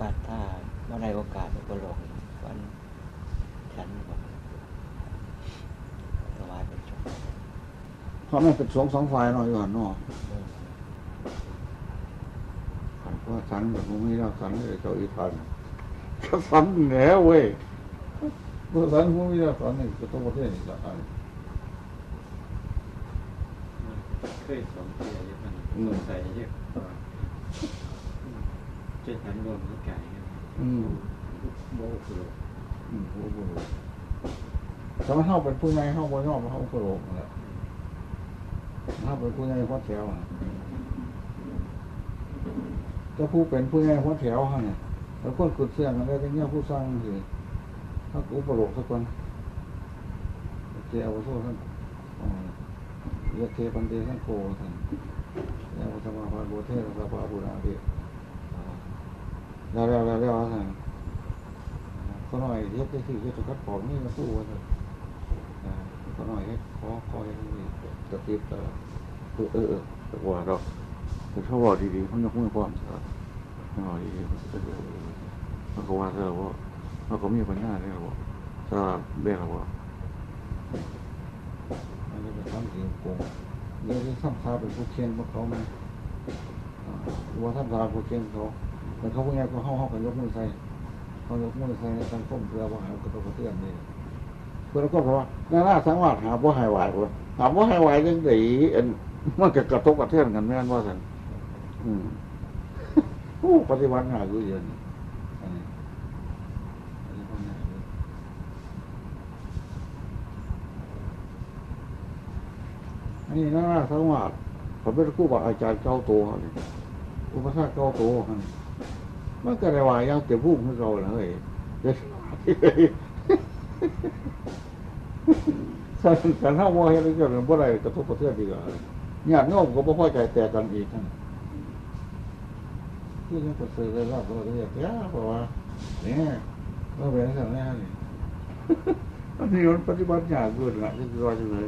กาสถ้าเมื่อไรโอกาสก็ลงวันฉันบอกถวายเป็นชงเพราะมันเป็นสองสองฝ่ายหน่อยก่อนเนาะขันก็สันแบบมึงไม่ได้สันเลยเจ้าอีทันก็สันแหน่เว้ยเมื่อสันมึงไม่ได้สันนี่ก็ต้องประเทศนี่ละอันเคยสองเทียเยอะมันสงสัยเยอะ เช่นฉันรวมที่ไก่อืมโบกุโลอืมผู้ผู้รู้แต่ว่าเข้าเป็นผู้ใหญ่เข้าบ่ยอมเข้าผู้โลกนั่นแหละถ้าเป็นผู้ใหญ่หัวแถวอะจะผู้เป็นผู้ใหญ่หัวแถวฮะเนี่ยแล้วคนกุดเสียงอะไรก็เงี้ยผู้สร้างสิถ้าอุปโลกสักคนเจ้าโซ่ท่านอ๋อยะเทปันเตสังโฆท่านยาพุทธมาภาโบเทระพาบุราเด แล้วแล้วแล้วแล้วท่านก็หน่อยเฮ็ดได้ที่เฮ็ดตะกัดปอกนี่มาสู้ว่าท่านอ่าหน่อยเฮ็ดขอขอเฮ็ดนี่กระติบเออเออเออเออต่ว่าเราแต่เขาบอกดีๆเขายกมือพร้มครับเขาบอกดีๆเออเขาก็ว่าเธอว่าเขาก็มีปัญหาเนี่ยว่าถ้าเรียกว่าอันนี้เป็นคำสิงโกงเดี๋ยที่ซ้ำซาเป็นผู้เคียนพวกเขาไหมว่าซ้ำซาผู้เคียนเขา แต่เขาพวกนี้ก็เข้าห้องกันยกมือใส่เขายกมือใส่ในสังคมเพื่อว่าหากระตุ้กระเตือนนี่เพื่อนก็เพราะว่าหน้าหน้าสังวาสหาว่าหายไหวคนหาว่าหายไหวยังไงอันมันก็กระทบกระเทือนกันแม่นว่าสันอืมโอ้ปฏิวัติงานอยู่เยอะนี่อันนี้ปฏิวัติงานอยู่อันนี้น่าสังวาสผมเป็นครูบาอาจารย์เก้าตนี่อุปชฌาย์เก้าโตนี่ มันก็ได้ว่ายังเต็มภูมิของเราเลยสันสันห้าวเฮ็ดเรื่องบ่ได้กระทบกระเทือนดีกว่าญาติโยมก็บ่พอใจแต่กันอีกนั่นที่ยังประเสริฐเลยรอบตัวเรียกยาเพราะว่าเนี่ยเราเป็นสังแน่นี่อันนี้มันปฏิบัติยากเกินละที่รอจังเลย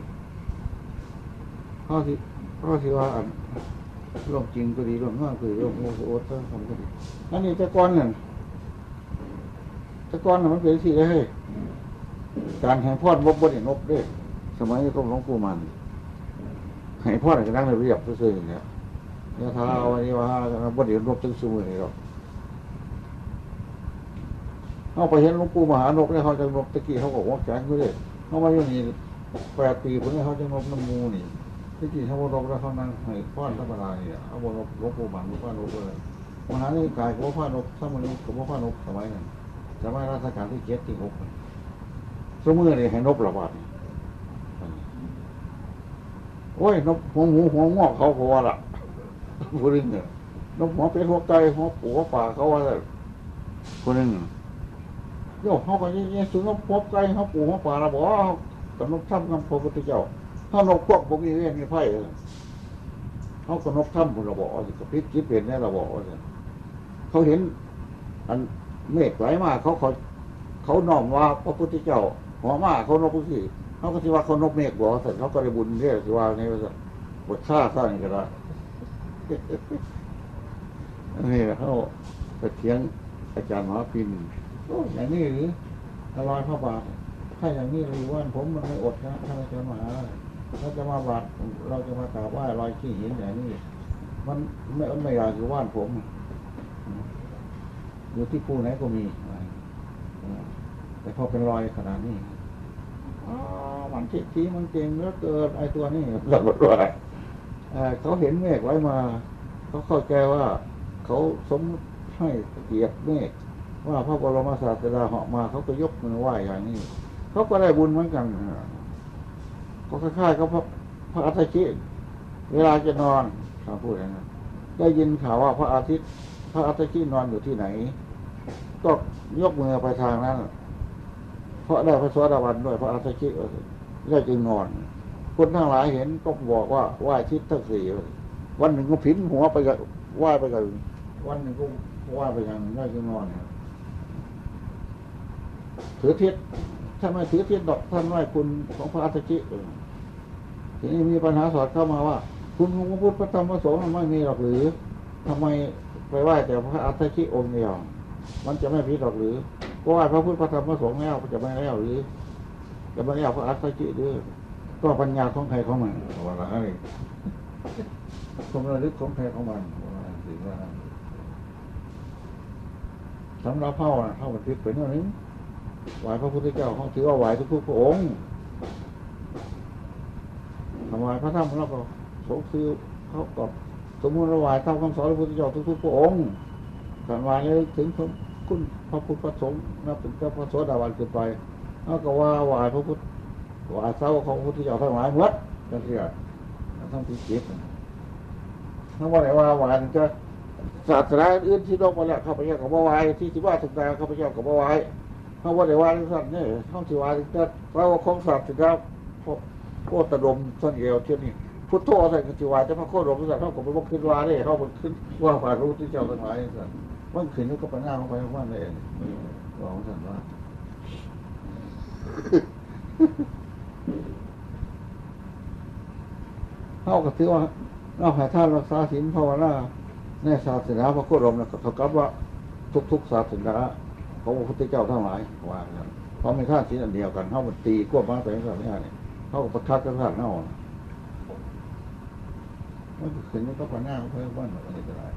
ข้อที่ข้อที่ว่าอัน รื่องจริงก็ดีรื่องงานก็ดีเรื่องโมโหทั้งทำก็ดีอันนี้แต่ก้อนนั่นต่ก้อนน่ะมันเป็นสิ่งได้ให้การให้พอดบบบได้นบด้วยสมัยก็หลวงปู่มันให้พอดก็นั่งเรียบซื่อๆอย่างเงี้ยเนี่ยถ้าเอาอันนี้ว่าบ่ได้รบถึงสูงนี่หรอกเขาไปเห็นหลวงปู่มหานกเนี่ยเขาจะนบตะกี้เขาบอกว่าแข็งอยู่เลยเขามาอยู่นี่แปดปีผมเนี่ยเขาจะนบน้ำมูนี่ ตะกี้เขาบ่นบแล้วเขานั่งให้ป้อนธรรมดาเนี่ยเขาบ่นบหลวงปู่มันหลวงพ่อนบเลยมหานิกายกับพ่อนบสมัยกับพ่อนบสมัยนั้นสมัยรัชกาลที่เจ็ดที่หกสมัยนี่ให้นบระบาดโอ้ยนบหัวหมูหัวงอกเขาพอละผู้หนึงเนี่ยนกหัวเป็ดหัวไก่หัวปูหัวป่าเขาว่าแต่ผู้หนึงโยกเขาไปยี่สุนกหัวไก่หัวปูหัวป่าละบอกกับนกถ้ำกับพระพุทธเจ้า ถ้านกพวกพวกนี้เรียนมีไพ่เขากับนกถ้ำบุระบอกสิกับพิษคิดเป็นแน่ระบอกสิเขาเห็น อันเมฆไหลมาเขาเขาเขาน้อมว่าพระพุทธเจ้าหัวมาเขานกพุทธิเขาก็สิว่าเขานกเมฆบอกสันเขาก็ได้บุญเรียกสิว่าในว่าสันบทฆ่าฆ่าอย่างไรอันนี้เขาไปเถียงอาจารย์มหาปินโอ้อย่างนี้หรืออร่อยพระบาทถ้าอย่างนี้รีว่านผมมันไม่อดนะถ้าอาจารย์มหา เราจะมาบาทเราจะมากราบไหว้รอยขี้หินอย่างนี้มันไม่ไม่อยากอยู่ว่านผมอยู่ที่ภูไหนก็มีแต่พอเป็นรอยขนาดนี้อ๋มันทิทีมันเก่งเลือเกินไอตัวนี้หลับรอยเอ่อเขาเห็นเมฆไว้มา เขาเข้าใจว่า เขาสมให้เกียรติเมฆว่าพระบรมศาสดาเหาะมา เขาก็ยกมือไหว้อย่างนี้ เขาก็ได้บุญเหมือนกัน ก็คล้ายๆกับพระพระอาทิตย์เวลาจะนอนเขาพูดอย่างนั้นได้ยินข่าวว่าพระอาทิตย์ พระอาทิตย์นอนอยู่ที่ไหน ก็ยกมือไปทางนั้น เพราะได้พระสวัสดิวันด้วยพระอาทิตย์ได้จึงนอน คนทั้งหลายเห็นก็บอกว่าไหว้ทิศทั้งสี่วันหนึ่งก็ผินหัวไปกับไหว้ไปกับวันหนึ่งก็ไหว้ไปอย่างได้จึงนอนเนี่ยถือทิศถ้าไม่ถือทิศดอกท่านไหว้คุณของพระอาทิตย์ ทีนี้มีปัญหาสอดเข้ามาว่า คุณของพระพุทธพระธรรมพระสงฆ์มันไม่มีหรอกหรือทำไมไปไหว้แต่พระอาทิตย์องค์เดียว มันจะไม่ผิดหรอกหรือเพราะว่าพระพุทธพระธรรมพระสงฆ์แล้วจะไม่แล้วหรือ จะไม่แล้วพระอัสสชิหรือก็ปัญญาของใครของมันว่าอะไรความระลึกของใครของมันว่าสิ่งว่าสำหรับเผ่าน่ะเท่ากับทิศเป็นเท่านี้ไหวพระพุทธเจ้าเขาถือว่าไหวทุกๆพระองค์ ทำไมพระธรรมเราก็สงคือเขาก็สมมติราไหวตามคำสอนพระพุทธเจ้าทุกๆพระองค์ขันไหวเลยถึงคุณพระพุทธพระสงฆ์นับถึงพระโสดาบันขึ้นไปเขาก็ว่าไหวพระพุทธไหวเศร้าของพระพุทธเจ้าทั้งหลายหมดนั่นสิอะทั้งที่จิตถ้าว่าไหนว่าวมันจะศาสนาอื่นที่โลกมาแล้วข้าพเจ้ากับวาไหวที่ที่ว่าถึงแต่ข้าพเจ้ากับวาไหวเขาว่าไหนว่าที่สัตว์เนี่ยเขาที่วาที่จะเราของศาสนา พวกตะดมส้นเอวเที่ยวนี้พุทโธใส่กติวาจะพระโคดมสัตว์เขาก็ไปบอกขึ้นว่าได้เขาบอกขึ้นว่าฝ่าระพุทธเจ้าทั้งหลายสัตว์มันขึ้นแล้วก็ไปหน้าของไปว่าเลยบอกสัตว์ว่าเขาก็ถือว่าเราหาท่านรักษาศีลภาวนาในศาสนาพระโคดมนะเท่ากับว่าทุกๆศาสนาของพระพุทธเจ้าทั้งหลายว่าเพราะไม่ท่าศีลอันเดียวกันเขามันตีกวบมาไปอย่างนี้เนี่ย เขาก็ประทัดกันท่านเน่าน่ะมันก็ขึ้นมันก็ปนหน้าเขาเพิ่มวันอะไรก็ได้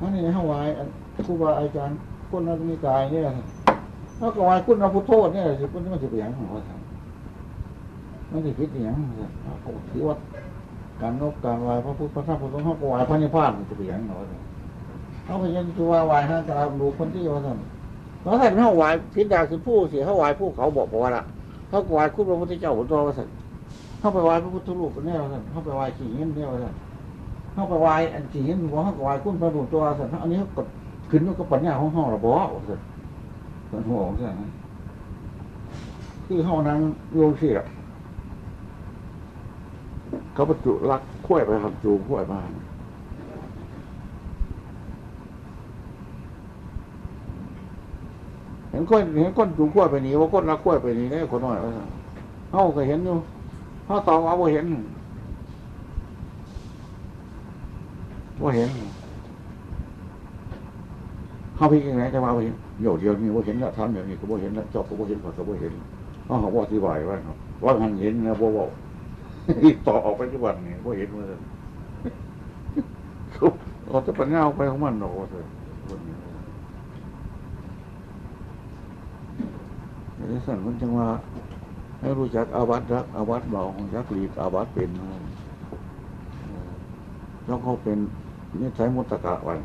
อันนี้เขาวายครูบาอาจารย์คนนักนิกายเนี่ยเขาก็วายคุณพระพุทโธเนี่ยสิคุณมันจะเปลี่ยนของเขาทำมันจะคิดอย่างเขาก็ถือว่าการนบการไหวพระพุทธพระธรรมพระสงฆ์เขาก็ไหวพระนิพพานจะเปลี่ยนหน่อยเขาพยายามจะว่าไหวห้างกลางดูคนที่ว่าท่าน เพราะท่านเขาไหวพิจารณาคือผู้เสียเขาไหวผู้เขาบอกบอกว่าละเขาไหวคุณพระพุทธเจ้าหัวตัวว่าท่านเขาไปไหวพระพุทธรูปเนี่ยว่าท่านเขาไปไหวขี่เงี้ยเนี่ยว่าท่านเขาไปไหวอันขี่เงี้ยบอกเขาไหวคุณพระรูปตัวว่าท่านอันนี้เขากดขึ้นก็ปัญญาของห้องระบอว่าท่านส่วนหัวของท่านคือห้องนั้นโยงเสียเขาบรรจุลักขั้วไปทำจูงข้วยมา ห็นคนเห็นคนจูงข้วไปหนีว่าคนรักข้วยไปหนีได้คนน้อยว่าเขาก็เห็นอยู่เขาตองเอาว่าเห็นว่าเห็นเขาพิจารณาจะมาว่เห็นเดี๋ยวเดียวนี้ว่าเห็นล้วทำเดี๋ยวนี้ก็ว่เห็นล้วเจอบก็ว่เห็นพอก็ว่เห็นเขาบอกว่าอธิบายว่าเนาว่าหันเห็นนะบ่บอกต่อออกไปทุกวันนี่ก็เห็นว่าเขาจะปัญญาออกไปของมันหรอกว่าเถอะ ในสั่นมันจังว่า ให้รู้จักอาวัตรักอาวัตเบาของจักหลีกอาวัตเป็นแล้วเขาเป็นนิสัยมุตตะกะไว้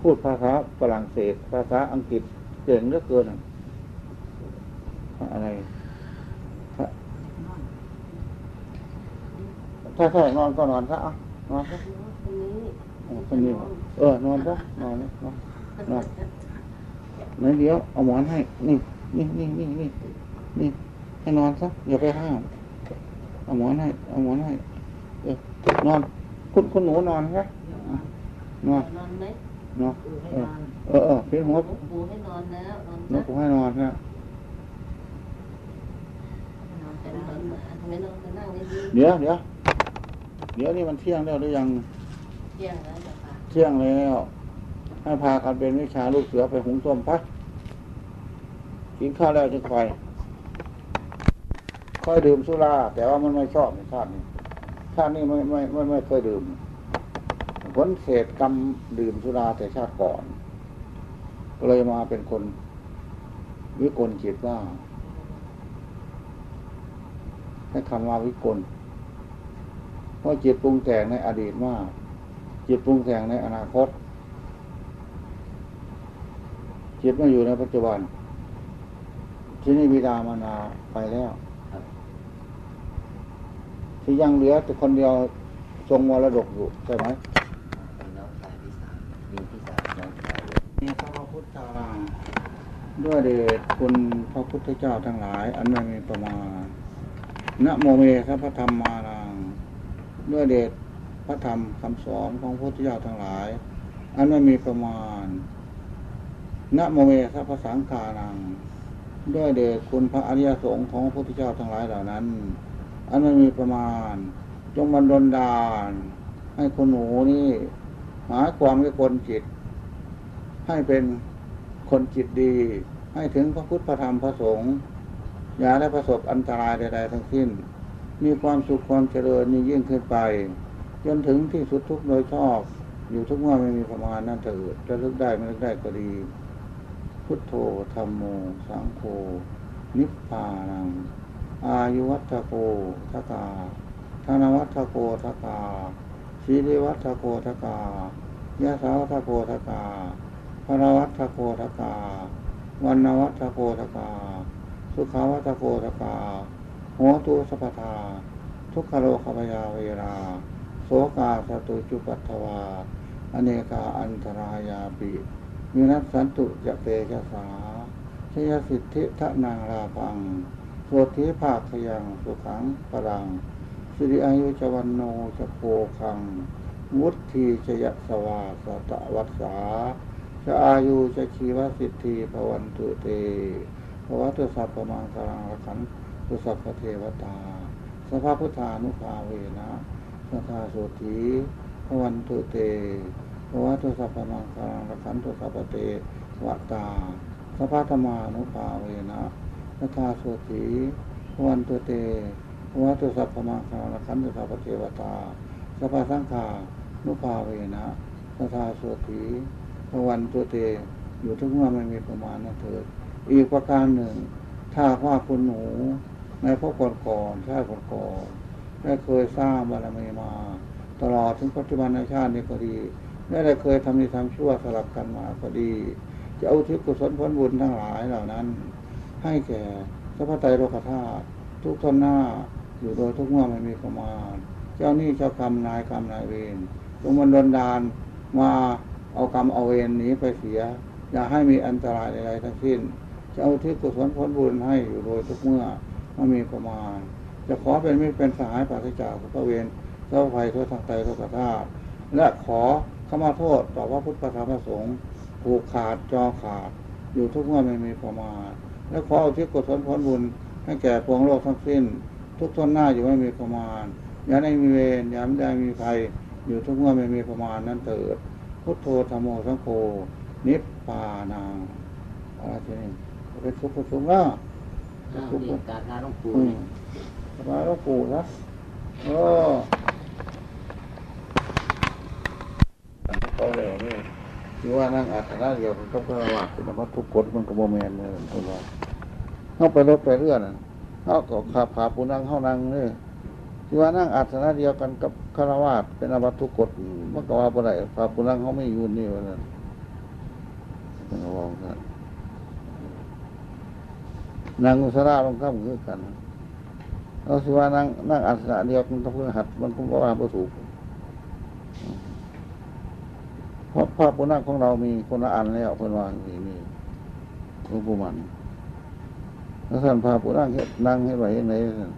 พูดภาษาฝรั่งเศส ภาษาอังกฤษเก่งเหลือเกิน อะไร ถ้าถ้านอนก็นอนซะอะนอนซะคนนี้เออนอนซะนอนนี่นอนนอนไหนเดี๋ยวเอาหมอนให้ นี่นี่นี่นี่นี่นี่ให้นอนซะอย่าไปห้ามเอาหมอนให้เอาหมอนให้เออนอน คุณคุณหนูนอนซะอ่นอนนอนไหมนอนเออนอนเออเออพียงหัวปูให้นอนแล้วนอนนกให้นอนนะนอนแต่นอนมาทำไมนอนมานั่งได้ดีเดี๋ยวเดี๋ยว เดี๋ยวนี่มันเที่ยงแล้วหรือยังเที่ยงแล้วจ้ะค่ะเที่ยงแล้ว ให้พากันเป็นวิชาลูกเสือไปหุงต้มพักกินข้าวแล้วจะคอยค่อยดื่มสุราแต่ว่ามันไม่ชอบในชาตินี้ชาตินี้ไม่ไม่ไม่ไม่เคยดื่มผลเศษกรรมดื่มสุราแต่ชาติก่อนก็เลยมาเป็นคน วิกลจิตว่าให้คำว่าวิกล เพราะจิตปรุงแต่งในอดีตมาก จิตปรุงแต่งในอนาคต จิตไม่อยู่ในปัจจุบัน ที่นี่บิดามารดาไปแล้วที่ยังเหลือแต่คนเดียวทรงมรดกอยู่ใช่ไหมน้องชายที่สามมีที่สามน้องชายนี่พระพุทธาด้วยเดชคุณพระพุทธเจ้าทั้งหลาย อันไม่มีประมาณนะโมเมสัพพธรรมมานัง ด้วยเดชพระธรรมคำสอนของพระพุทธเจ้าทั้งหลาย อันไม่มีประมาณนะโมเมสัพพสังขานัง ด้วยเดชคุณพระอริยสงฆ์ของพระพุทธเจ้าทั้งหลายเหล่านั้น อันไม่มีประมาณ จงบันดลดาล ให้คนหนูนี่หาความเป็นคนจิต ให้เป็นคนจิตดี ให้ถึงพระพุทธพระธรรมพระสงฆ์อย่าได้ประสบอันตรายใดๆทั้งสิ้น มีความสุขความเจริญยิ่งขึ้นไป จนถึงที่สุดทุกโดยชอบ อยู่ทุกเมื่อไม่มีประมาณนั่นเถิดจะลึกได้ไม่ลึกได้ก็ดี พุทโธธรรมโม สังโฆนิพพานัง อายุวัฏโกทกาธนวัฏโกทกาสีริวัฏโกทกายะสาวัฏโกทกาพระวัฏโกทกาวันวัฏโกทกา สุขาวัฏโกทกา โหตุสปทา ทุกขโลขปยาเวราโสกาสตุจุปัตถวา อเนกาอันตรายาปิมินัสสันตุจะเตชะสาชยสิทธิทะนางราพังโสธิภาคขยังสุขังปรัง สิริอายุจวันโนจะโพคัง วุธีชยสวาสตวัสสาจะอายุจะชีวสิทธิภวันตุเตภวตุสัพพมังคลังขันต สัพพเทวตา สภาพุทธานุภาเวนะสทาโสธีภวันตุเตภวตุสัพพมังคลังละขันตุสัพพเทวตา สภาธรรมานุภาเวนะสทาโสธีภวันตุเตวัตุสัพพมังคารขันตุสัพพเทวตา สภาสังขานุภาเวนะสทาโสตีพวันตัวเตอยู่ทุกเมื่อไม่มีประมาณนะเถิดอีกประการหนึ่ง ถ้าว่าคุณหนู ในพวกก่อนก่อนชาติก่อนก่อนได้เคยสร้างบารมีมา ตลอดถึงปัจจุบันในชาตินี้ก็ดีได้ได้เคยทำดีทำชั่วสลับกันมาก็ดี จะเอาทิศกุศลผลบุญทั้งหลายเหล่านั้น ให้แก่พระพไตรโลกธาตุทุกท่นหน้าอยู่โดยทุกเมื่อไม่มีประมาณ เจ้าหนี้เจ้ากรรมนายกรรมนายเวรจงมันดนดานมาเอากรรมเอาเวรหนีไปเสีย อย่าให้มีอันตรายใดๆทั้งสิ้น จะเอาที่กุศลผลบุญให้อยู่โดยทุกเมื่อ ไม่มีประมาณ จะขอเป็นไม่เป็นสหายปราศจากพระเวรเจ้าภัยทั่วทางไตทั่วธาตุและขอขมาโทษต่อพระพุทธธรรมพระสงฆ์ผูกขาดจอขาด อยู่ทุกเมื่อไม่มีประมาณ และขอเอาที่กุศลผลบุญให้แก่ปวงโลกทั้งสิ้น ทุกทนหน้าอยู่ไม่มีประมาณอย่าได้มีเวรอย่าได้มีภัยอยู่ทุกเมื่อไม่มีประมาณนั้นเถิดพุทโธธรรมโมสังโฆนิพพานังอะไรทีนี้เป็นสุขสุขแล้วอ้าว นี่การงานหลวงปู่อืมนี่สบายแล้วปู่นะเออเขาเลยนี่ที่ว่านั่งอัตราเดียวมันก็เพื่อว่าเป็นธรรมะทุกกฎมันก็โมเมนเลยเพราะว่าเข้าไปรถไปเรื่อนน่ะเขาก็ขาผาปูนั่งเข้านั่งนี่ที่ว่านั่งอัตราเดียวกันกับคารวาสเป็นอวัตทุกกฎมันก็ว่าบ่ได้ผาปูนั่งเขาไม่อยู่นี่วันนั้นเป็นระวังกัน นั่งอุสราลงข้ามคือกันเราสิว่านั่งนั่งอัศนะเดียวกันกับเพื่อหัดมันก็ว่าบ่ถูกเพราะภาพบนนั่งของเรามีคนละอันแล้วเพิ่นว่าอย่างนี้หลวงปู่มันแล้วท่านพาผู้นั่งเฮ็ดนั่งให้ไหวยังไงท่าน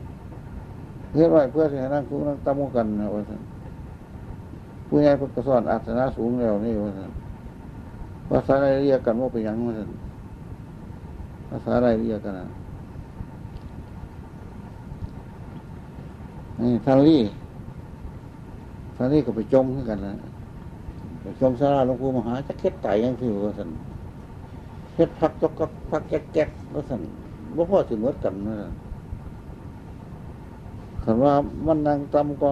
เฮ็ดไหวเพื่อที่ให้นั่งคู่นั่งตั้มกันนะว่าท่านผู้ใหญ่เพิ่นก็สอนอัศนะสูงแล้วนี่ว่าท่านภาษาอะไรเรียกกันว่าเป็นยังว่าท่าน ภาษาอะไรเรียกกันนะนี่ทารี่ทารี่ก็ไปจมขึ้นกันนะไปจมสาราหลวงปู่มหาจะเค็ดไตยังที่ว่าสันเค็ดพักจกกักพักแก๊กแก๊กว่าสันว่พ่อถึงวัดกันนะขันว่ามันนางตำก็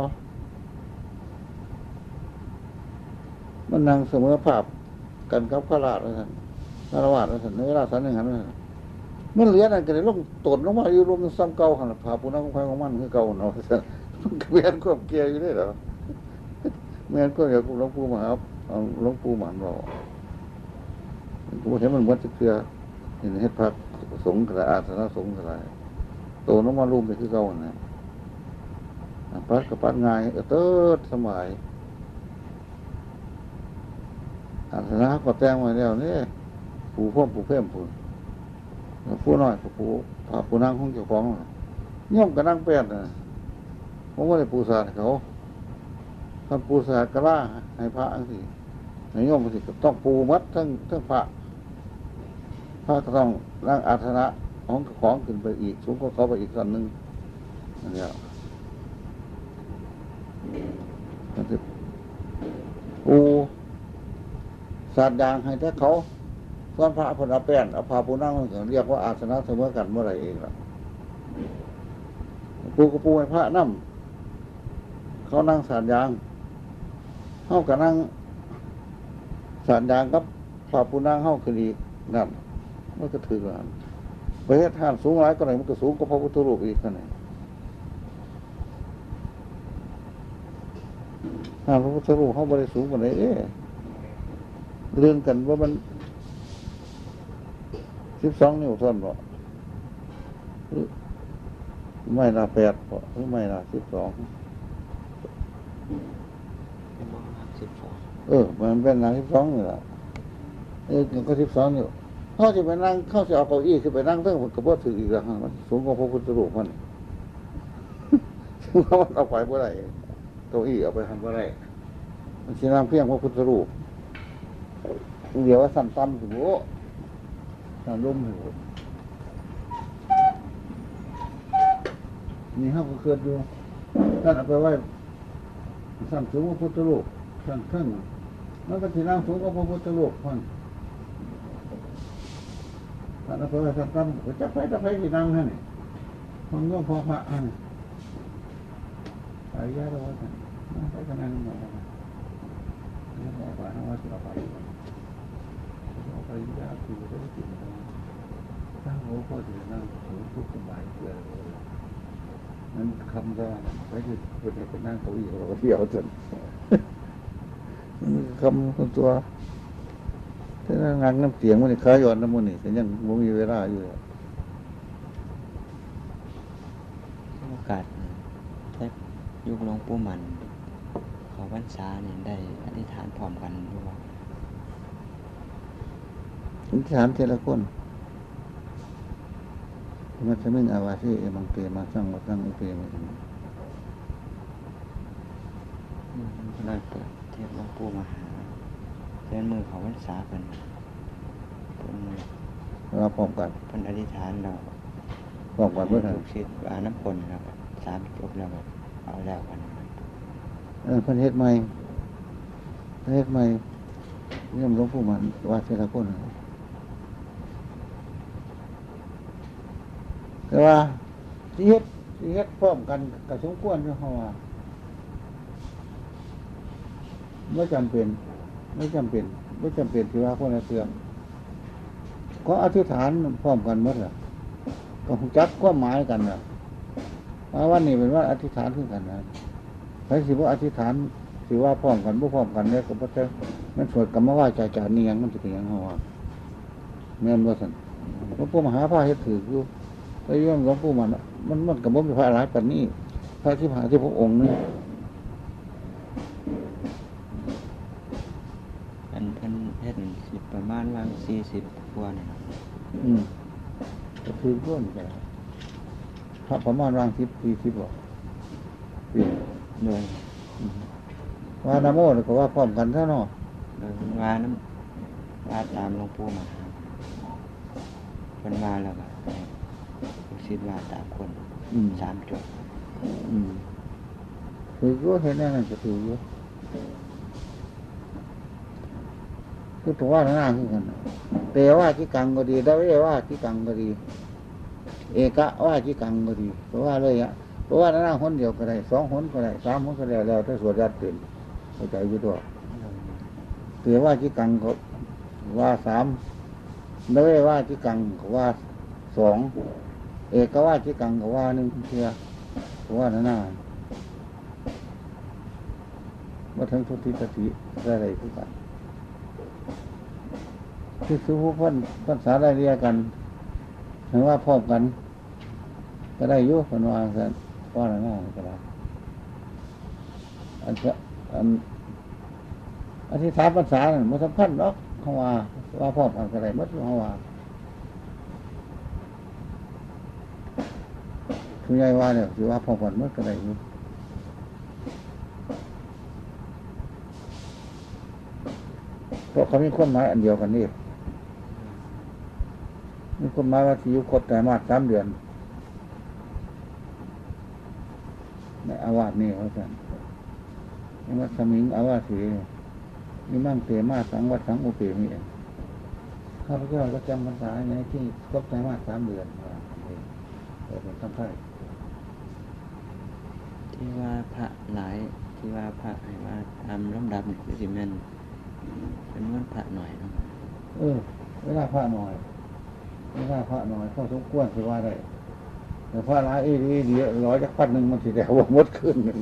มันนางเสมอภาพกันกับข้าราว่าสันข้ารวาสว่าสันนเวลาสันหนึ่งหันว่าสัน มันเหลือนั่นก็เลยลงตดลงมาอยู่รวมซ้ำเก่าขันพาปูนั่งของใครของมันคือเก่าเนาะว่าซั่นมันก็แม่นควบเกียร์อยู่ได้เหรอแม่นก็เดี๋ยวหลวงปู่มาครับหลวงปู่หมันบอกกูเห็นมันเหมือนจะเกลือเห็นเฮ็ดพักสงฆ์กระอาสนะสงฆ์กระไรโตน้ำมาลุ่มไปคือเก่านะปัดกับปัดง่ายเออเติร์ดสมัยอาสนะก็แต่งไว้แล้วนี่ปูพ่อมปูเพิ่มปู ผู้น้อยปูปูพาปูนั่งห้องเจ้าของน่ะย่อมก็นั่งแป้นนะผมว่าได้ปูสาดเขาท่านปูสาดกระล่าให้พระสิให้โยมสิต้องปูมัดทั้งทั้งพระพระก็ต้องร่างอาสนะของของขึ้นไปอีก สูงกว่าเขาไปอีกส่วนหนึ่งนั่นแหละนั่นคือปูสาดยางให้แต่เขา ส่วนพระพนเอาแป้นเอาพาปูนั่งก็เรียกว่าอาสนะเสมอกันเมื่อไรเองล่ะปูก็ปูให้พระนั่มเขานั่งสาดยางเข้ากับนั่งสาดยางกับพาปูนั่งเข้าขึ้นอีกนั่นมันก็ถือกันประเทศท่านสูงหลายก็ไหนมันก็สูงกว่าพระพุทธรูปอีกกันไหนถ้าพระพุทธรูปเขาบริสูงกว่าไหนเอ๊ะเรื่องกันว่ามัน สิบสองนิ้วเท่านบ่หรือไม่ละแปดบ่หรือไม่ละสิบสองเป็นมองสิบสองเออ มันเป็นหนังสิบสองนี่แหละเออก็สิบสองนิ้วเขาจะไปนั่งเขาจะเอาเก้าอี้ขึ้นไปนั่งเรื่องมันกระโดดถืออีกแล้วฮะมันสูงกว่าพระพุทธรูปมันเพราะมันเอาไปเมื่อไรเก้าอี้เอาไปทำเมื่อไรมันชี้นำเพียงพระพุทธรูปเดี๋ยวว่าสั่นตั้มถึงโอ้ สั่มถึงโอ้นี่เขาก็เกิดอยู่ท่านเอาไปไว้สั่นสูงกว่าพระพุทธรูปสั่นขึ้นมันก็ชี้นำสูงกว่าพระพุทธรูปพันท่านเอาไปไว้สั่นตั้มก็จะไปจะไปที่นั่งท่านนี่ห้องร่วมพอพระอันนี้ไปยาเราท่านไปกันนั่งมาแล้วบอกว่าว่าจะไปไปยาคือได้กิน ถ้าโอ้ก็จะนั่งสูงทุกสบายเกินนั้นคำก็ไปคือไปนั่งเก้าอี้เราเที่ยวจนคำตัวถ้านั่งน้ำเสียงมันค้าย้อนน้ำมันนี่แต่ยังไม่มีเวลาอยู่โอกาสแต่ยุคหลวงปู่มันเขาพรรษาเนี่ยได้อธิษฐานพร้อมกันอยู่ว่าถึงถามทีละคน มันจะไม่อาวาสีเอมังเปมาสร้างมาสร้างอุเปมาอีกอืมก็เลยเปิดเทียบหลวงปู่มาหาเส้นมือเขาพรรษาเป็นเป็นเราพร้อมกันเป็นอธิษฐานเราพร้อมกันเมื่อไหร่ลูกศิษย์อาน้ำพลครับสามจบแล้วแบบเอาแล้วกันครับเออเพันเฮ็ดใหม่เพิ่นเฮ็ดใหม่เรื่องหลวงปู่มันว่าทีละคนนะ แต่ว่าที่เฮ็ดที่เฮ็ดพร้อมกันกับสมควรอยู่เขาว่าไม่จำเป็นไม่จำเป็นไม่จำเป็นที่ว่าคนละเสื่อมก็อธิษฐานพร้อมกันหมดเลยก็จักความหมายกันนะว่าวันนี้เป็นว่าอธิษฐานขึ้นกันนะใครสิว่าอธิษฐานสิว่าพร้อมกันบ่พร้อมกันเนี่ยก็บ่แต่มันสวดกรรมว่าจาจาเนียงมันจะเป็นหยังเฮาว่าแม่นบ่ซั่นหลวงปู่มหาพระเฮ็ดถืออยู่ ไปโยมหลวงปู่มันมันมันก็บ่มีพระหลายปานนี้พระที่พาที่พระองค์นึงอันเพิ่นเฮ็ดสิประมาณวางสี่สิบกว่านี่ครับอืมก็คือร่วมกันพระประมาณวางสิบสี่สิบบ่ปีโดยอืมว่านะโมนี่ก็ว่าพร้อมกันซะเนาะโดยว่าน้ำว่าตามหลวงปู่มาหาเพิ่นว่าแล้วก็ ให้ลูกศิษย์ว่าตามคนอืมสามจบอืมถือว่าเห็นแน่นั่นก็ถือว่าคือตัวว่าหน้าคือกันน่ะแต่ว่าที่กังก็ดีได้ว่าที่กังก็ดี เอกะว่าที่กังก็ดีเพราะว่าเลยอะเพราะว่าหน้าหนเดียวก็ได้สองหนก็ได้สามหนก็ได้แล้วถ้าสวดยัดตื่นเข้าใจอยู่ตัวโดยแต่ว่าที่กังก็ว่าสามได้ว่าที่กังก็ว่าสอง เอกว่าที่กังกว่าหนึ่งเทียเพราะว่าหน้าว่าทั้งทุติตติได้อะไรคือกันที่สุภพันภาษาได้เรียกกันถึงว่าพร้อมกัน ก็ได้ยุคนวางสันว่าหน้าก็ได้อันจะอันอธิษฐานภาษาเนี่ยมันสำคัญเนาะเขาว่าว่าพร้อมกันก็ได้มัดเขาว่า คุณยายว่าเนี่ยถือว่าพอมกันหมัดก็ได้อยู่เพราะเขามีความหมายอันเดียวกันนี่มีคนมาว่าที่ยู่ครบแต่มาสสามเดือนในอาวาสนี่เขาสั่นนี่วัดสมิงอาวาสีนี่มั่งเตมาสังวัดสังอุเปมีข้าพเจ้าก็จำพรรษาในที่ครบแต่มาสสามเดือนเป็นคำไพ่ ที่ว่าพระหลายที่ว่าพระให้ว่าตามลำดับนี่คือสิแม่นเป็นวันพระหน่อยเนาะเออ เวลาพระหน่อยเวลาพระหน่อยเข้าสมควรสิว่าได้แต่พระร้ายเอ้ดีดีร้อยจักพันหนึ่งมันสิแต่ว่ามดขึ้นหนึ่ง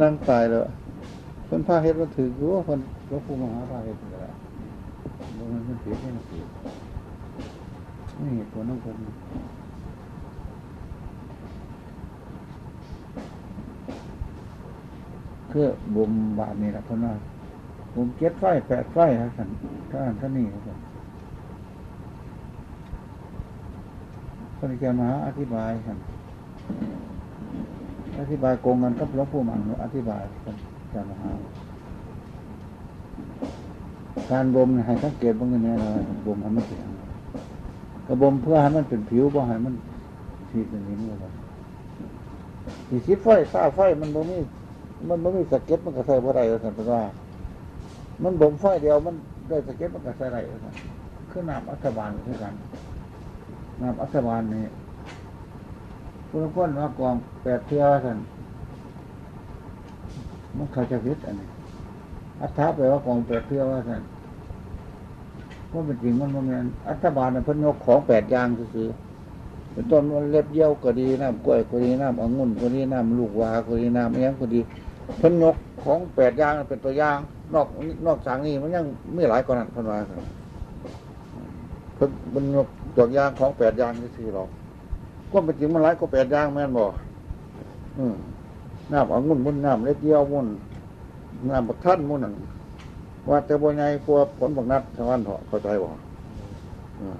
นั่งตายแล้วคนพาเฮ็ดมันถือรู้ว่าคนหลวงปู่มหาพาเฮ็ดก็ได้บ่มันมันถือแค่นั้นเองนี่เหตุผลของคน คือบ่มบาทนี่แหละคนว่าบ่มเจ็ดไฟแปดไฟครับท่านท่านท่านนี่ครับคนที่แกมาหาอธิบายครับอธิบายโกงกันกับหลวงปู่มันอธิบายกันอาจามหาการบ่มให้สังเกตบ้างเงี้ยนะบ่มให้มันเสียงกระบ่มเพื่อให้มันเป็นผิวบ่ให้มันสีเป็นอย่างนี้เลยสีชิดไฟซาไฟมันบ่มี มันบ่มีสะเก็ตมันก็ใส่บ่ได้สันเป็นว่า มันบ่มไฟเดียวมันได้สะเก็ตมันก็ใส่ได้สันคือน้ำอัฐบาลคือกันน้ำอัฐบาลนี่คุณคนว่ากองแปดเที่ยวท่านมันเขาจะพิษอันนี้อัฐาแปว่ากองแปดเที่ยว่าท่านเพราะเป็นจริงมันมันเป็นอัฐบาลน่ะเพิ่นยกของแปดอย่างซื้อเป็นต้นมันเล็บเยี่ยวก็ดีน้ำกล้วยก็ดีน้ำองุ่นก็ดีน้ำลูกวาก็ดีน้ำเอี้ยงก็ดี เพิ่นยกของแปดอย่างเป็นตัวอย่าง นอกนอกจากนี้มันยังไม่หลายกว่านั้นเพิ่นว่าครับเพิ่นเพิ่นยกตัวอย่างของแปดอย่างซื้อๆหรอกก็เป็นจริงมันหลายก็แปดอย่างแม่นบ่อืมน้ำองุ่นมุนน้ำเล็กเยี่ยวมุนน้ำบักท่านมุนนั่นว่าแต่บ่ใหญ่กลัวผลบักนัดชาวบ้านเถาะเข้าใจบ่อืม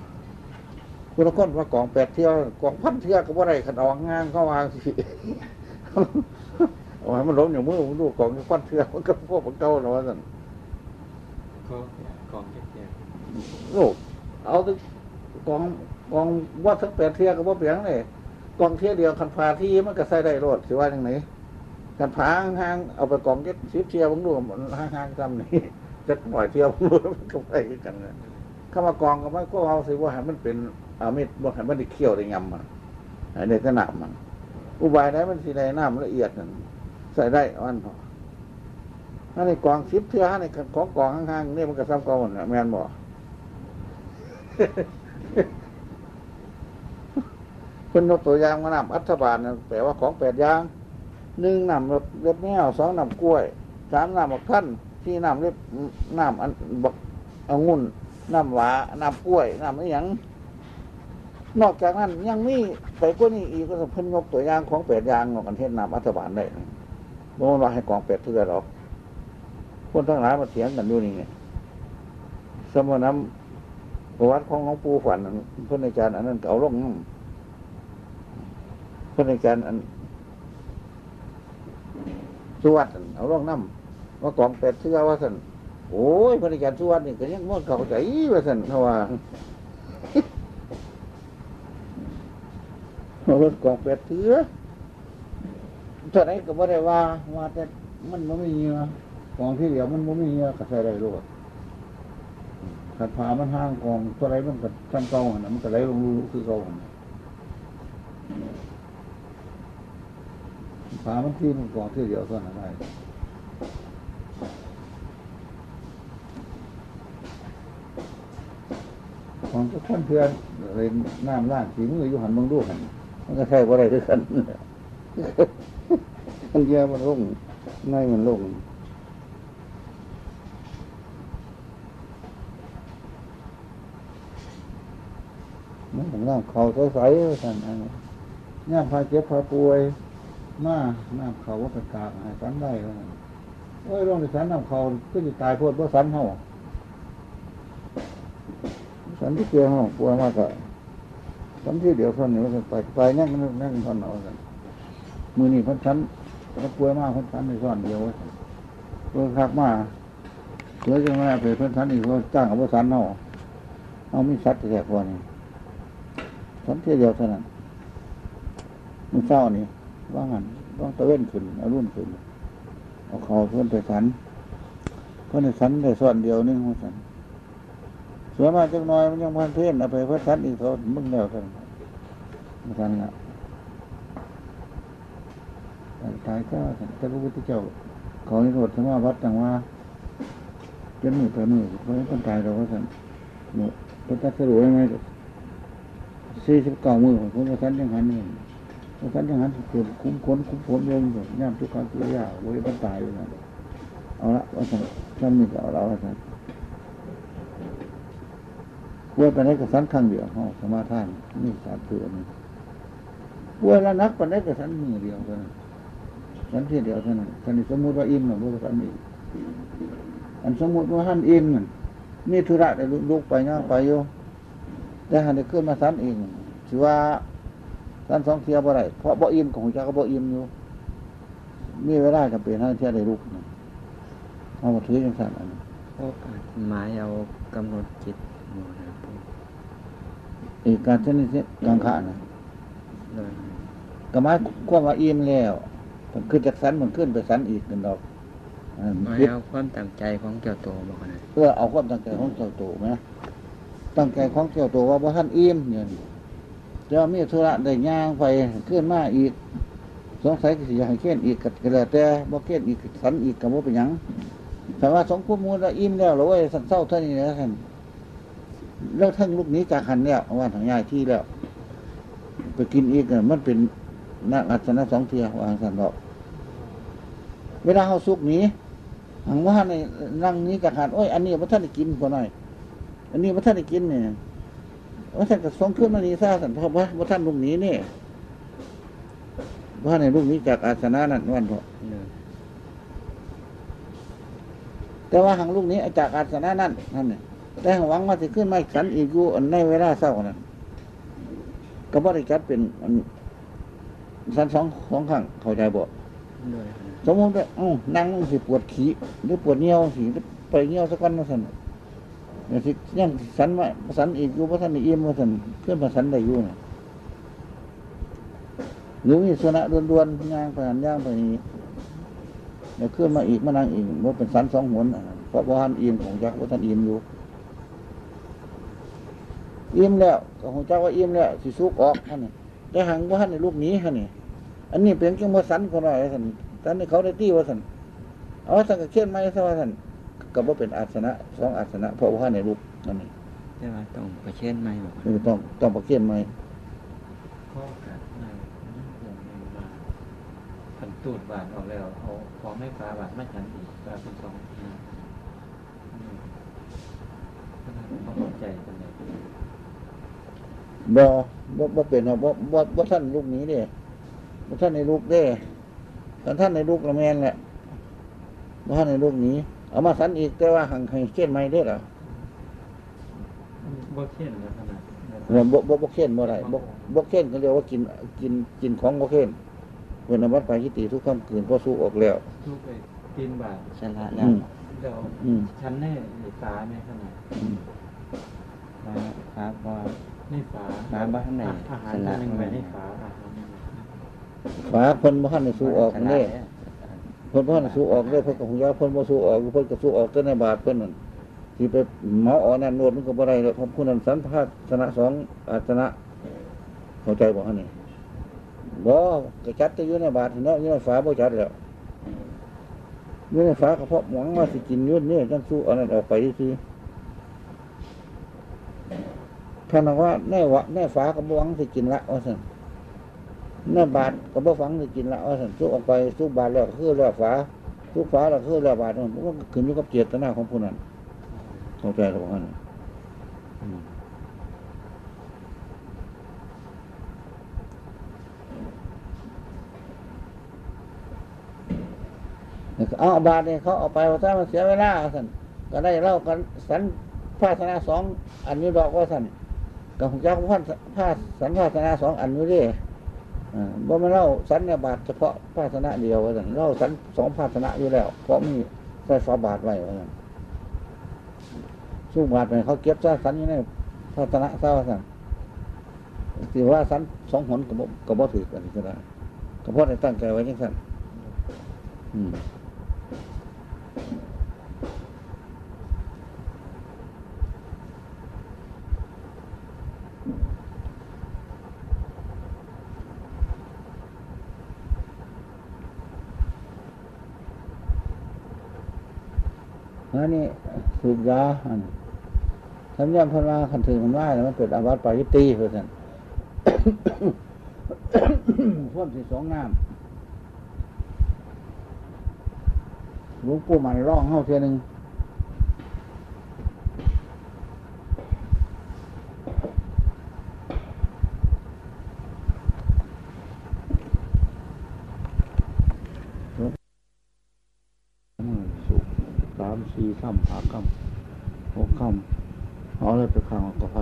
คุณละคนว่ากองแปดเที่ยวกองพันเที่ยวก็บ่ได้ขันออกงานเข้าวางสิ เอาให้มันล้มอย่างมือผมดูกองพันเที่ยวมันก็พวกบักเก่าแล้วว่าซั่นก็กองแก่โอ้เอาถึงกองกองว่าทั้งแปดเที่ยวก็บ่เปลียงเลยกองเที่ยวเดียวคันพาที่มันก็ใส่ได้รถสิว่าอย่างไหนคันพาห่างๆเอาไปกองเจ็ดสิบเที่ยวผมดูมันห่างๆซ้ำนี่จะปล่อยเที่ยวผมดูมันก็ไปคือกันนะเข้ามากองก็ไม่ก็เอาสิว่าให้มันเป็นอามิดว่าให้มันได้เคี่ยวได้ยำมันให้ได้ขนาดมันอุบายไหนมันสิได้น้ำละเอียดนั่น ใส่ได้อันพออันนี้กองสิบเที่ยวอันของกองห่างๆนี่มันก็ซ้ำกองหมดน่ะแมนบ่เพิ่นยกตัวอย่างมานำอัฐบาลนั่นแปลว่าของแปดอย่างหนึ่งนำเล็บแง่วสองนำกล้วยสามนำบักท่านสี่นำเล็บนำอันบักองุ่นนำหวานำกล้วยนำอะไรอย่างนอกจากนั้นยังมีไปกว่านี้อีกก็เพิ่นยกตัวอย่างของแปดอย่างของกันเทศนำอัฐบาลได้ บ่ว่าให้กองแปดเทือหรอกคนทั้งหลายมาเถียงกันดูนี่ไงสมน้ำประวัติของหลวงปู่ฝันเพื่อนอาจารย์อันนั้นเก่าลงน้ำเพื่อนอาจารย์อันสุวัสดเอาร่องน้ำว่ากองเป็ดเสื้อว่าสันโอ้ยเพื่อนอาจารย์สุวัสดนี่ก็ยังม้วนเข้าใจว่าสันเพราะว่าเพื่อนกองเป็ดเสื้อ เท่าไหนก็บ่ได้ว่าว่าแต่มันไม่มีเงือกองที่เดียวมันไม่มีเงือก็ใส่ได้รวดขัดผามันห้างกองเท่าไหรมันก็ซ้ำเก่าหั่นน่ะมันก็ไหลลงรูคือเก่าหันน่ะฝามันที่มันกองที่เดียวเท่านั้นได้ของก็คนเพื่อนเลยน้ำล่างสีมืออยู่หันมืองดูหันมันก็ใช่ว่าอะไรด้วยกัน มันเยอะมันลงในมันลงมันของน้ำเขาใสๆท่านอันนี้ย่ามพาเจ็บพาป่วยมาน้ำเขาว่าป็นกากให้สันได้แล้วโอ้ยร่องในสันน้ำเขาก็จะตายโพดเพราะสันเฮาสันที่เกลือเฮากลัวมากอะสันที่เดียวเท่านี้ว่าไปไปนั่งนั่งนั่งท่อนเอากันมือนี่พันสัน มันป่วยมากเพันสันในซ่อนเดียวไว้เพื่อคักมาเพื่อจะมาไปเพันสันอีกเขาจ้างเอาเพราะสันเฮาเอามีสัตว์แท้ๆพอนี่สันเที่ยวเดียวเท่านั้นมันเศร้านี่ว่างันต้องตะเว้นขึ้นอารุ่นขึ้นเอาเขาเพื่อนไปสันเพื่อนให้สันได้ส่วนเดียวนึงของสันส่วนมากจังน้อยมันยังพันเพื่อนเอาไปเพื่อนสันอีกเขามึงแล้วเท่านั้นมันสันละ ตายก็แต่พระพุทธเจ้าขาในโทษสมาวัดต่างว่าจนมือไปมือเพราะคนตายเราก็สันหนูพระตัดสรุปยังไงสี่สิบเก้ามือผมก็สันยังหันนี่พระสันยังหันเกิดคุ้มขนคุ้มผลเองแบบย่ำทุกครั้งตัวยากบริบันตายอยู่นะเอาละว่าสันท่านนี่ก็เอาละว่าสันป่วยไปได้กับสันครั้งเดียวห้องสมาทานนี่สามตัวนี่ป่วยล้วนักไปได้กับสันมือเดียวเท่านั้น สันเทียเดียวเท่านั้นสันนี่สมมติว่าอิ่มหรือว่าสันอีกอันสมมติว่าท่านอิ่มนั่นมีธุระได้ลุกไปย่างไปอยู่แต่หันได้ขึ้นมาสันเองถือว่าสันสองเทียบ่ได้เพราะบ่อิ่มของเจ้าก็บ่อิ่มอยู่ มีเวลาจำเป็นให้เที่ยได้ลุกนะเอามาถือจังสันอันนี้โอกาสหมายเอากำหนดจิตหมู่นะครับผมอีกการชนิดนี้กังขานะโดยก็หมายความว่าอิ่มแล้ว มันขึ้นจากสันมันขึ้นไปสันอีกกันดอกอันหมายคิดเอาความตั้งใจของเจ้าตัวบอกนะเพื่อเอาความตั้งใจของเจ้าตัวไหมตั้งใจของเจ้าตัวว่าบ่ท่านอิ่มเนี่ยจะมีธุระได้ย่างไปขึ้นมาอีก สงสัยก็สิอยากให้เขียนอีกก็แล้วแต่บ่เขียนอีกสันอีกก็บ่เป็นหยังแต่ว่าสองคู่มูลแล้วอิ่มแล้วเหรอเว้ยสันเศร้าเท่านี้นะท่านแล้วทั้งลูกหนี้จากหันแล้วว่าทางยายที่แล้ว ไปกินอีกน่ะมันเป็น นักอัศนะสองเทียวางสันดอก เวลาเขาสุกนี้หังว่าในนั่งนี้จากหันโอ้ยอันนี้พระท่านได้กินกว่าหน่อย อันนี้พระท่านได้กินเนี่ยพระท่านก็สองขึ้นมานี้ซะสันเพราะว่าพระท่านลูกนี้นี่ว่าในลูกนี้จากอาสนะนั่นวันเถอะโดยแต่ว่าหังลูกนี้จากอาสนะนั่นนั่นเนี่ยแต่หวังว่าจะขึ้นมาสันอีกอยู่ในเวลาเศร้านั้นก็บ่ได้จัดเป็น สันสองสองครั้งเข้าใจบ่โดยสมมติว่าเอ้านั่งสิปวดขี้หรือปวดเงี้ยวสิไปเงี้ยวสักวันมาสันเดี๋ยวสิยังสันว่าสันอีกอยู่เพราะท่านได้อิ่มมาสันขึ้นมาสันได้อยู่นะหรือมีสนะดวนๆย่างไปหันย่างไปนี่เดี๋ยวขึ้นมาอีกมานั่งอีกว่าเป็นสันสองหนอะเพราะว่าท่านอิ่มของจักว่าท่านอิ่มอยู่อิ่มแล้วก็ของจักว่าอิ่มแล้วสิสุกออกท่านนี่ แต่หังว่าท่านในลูกหนี้ท่านนี่ อันนี้เป็นจังว่าสันคนน้อยสันสันนี่เขาได้ตีว่าสันเอาสันก็เขียนไม้ซะว่าสันก็บ่เป็นอาสนะสองอาสนะเพราะว่าในรูปนั่นนี่แต่ว่าต้องไปเช่นไม่บอกคือต้องต้องประเขียนไม้ข้อขาดในผมมาผันตูดบาดออกแล้วเอาของไม่ฟ้าบาดไม่ฉันอีกกลายเป็นสองทีอืมเขาเข้าใจกันเลย บ่บ่บ่เป็นหรอกบ่บ่บ่ท่านลูกนี้เด้บ่ท่านในลูกเด้แต่ท่านในลูกละแมนแหละบ่ท่านในลูกนี้ เอามาสันอีกแต่ว่าหังให้เขียนไม้ได้อเหรอบ่เช่นแล้วขนาดบ่บ่บ่บ่เขียนบ่ได้บ่บ่เขียนก็เรียกว่ากินกินกินของบ่เขียนเพิ่นเอาวัดไปที่ตีทุกค่ำคืนพอสู้ออกแล้วทุกไปกินบาดชละแล้วอืมเดี๋ยวอืมชั้นแน่ในฟ้าแม่ขนาดอืมครับครับว่า ในฟ้าฟ้าบ้านไหนอาหารชนะชั้นหนึ่งไปในฟ้าอาหารหนึ่งฝาเพิ่นบ่ทันได้สู้ออกเด้เพิ่นบ่ทันสู้ออกเด้เพิ่นก็คงยาเพิ่นบ่สู้ออกเพิ่นก็สู้ออกแต่ในบาทเพิ่นนั่นสิไปเหมาเอ่อนนั่นโนดมันก็บ่ได้ดอกเพราะผู้นั้นสันพาสนะสองอาสนะเข้าใจบ่ฮะนี่บ่ก็จัดแต่อยู่ในบาทเนาะอยู่ในฝาบ่จัดแล้วอยู่ในฝาก็เพราะหวังว่าสิกินอยู่นี่จังสู้เอานั้นออกไปซื่อ ท่านว่าแน่วะแน่ฝาก็บ่วังสิกินละว่าซั่นเนื้อบาทก็บ่ฟังได้กินละเอาสันสุกออกไปสุกบาทแล้วคือแล้วฝาสุกฝาแล้วคือแล้วบาทมันก็ขึ้นอยู่กับเจตนาของผู้นั้นเข้าใจหรือเปล่าเนี่ยอืมแล้วก็เอาบาทเนี่ยเขาเอาไปว่าถ้ามันเสียเวลาสันก็ได้เล่ากันสันภาสนาสองอันนี้ดอกว่าสัน กับของเจ้าพันภาสันภาสนาสองอันนี้ด้อ่าบ่มาเล่าสันเนี่ยบาทเฉพาะภาชนะเดียวว่าซั่นเล่าสันสองภาชนะอยู่แล้ว เพราะมีใส่ฝาบาทไว้ว่าซั่นสู้บาทไปเขาเก็บซะสันอยู่ในทัศนะเศร้าสั่นสิว่าสันสองหนกับกับบ่ถือกันก็ได้ก็เพราะได้ตั้งใจไว้ยังสันอืม อันนี้สูบยาอันทำยามพนว่าคันถือมันว่าแล้วมันเกิดอาวัตปายิตีเพื่อนพ่มสีสองน้ำลูกปู่มันร้องเฮาเทียหนึงมือสุก สามสี่ค่ำหาค่ำหกค่ำเอาเลยไปข้างก็ไป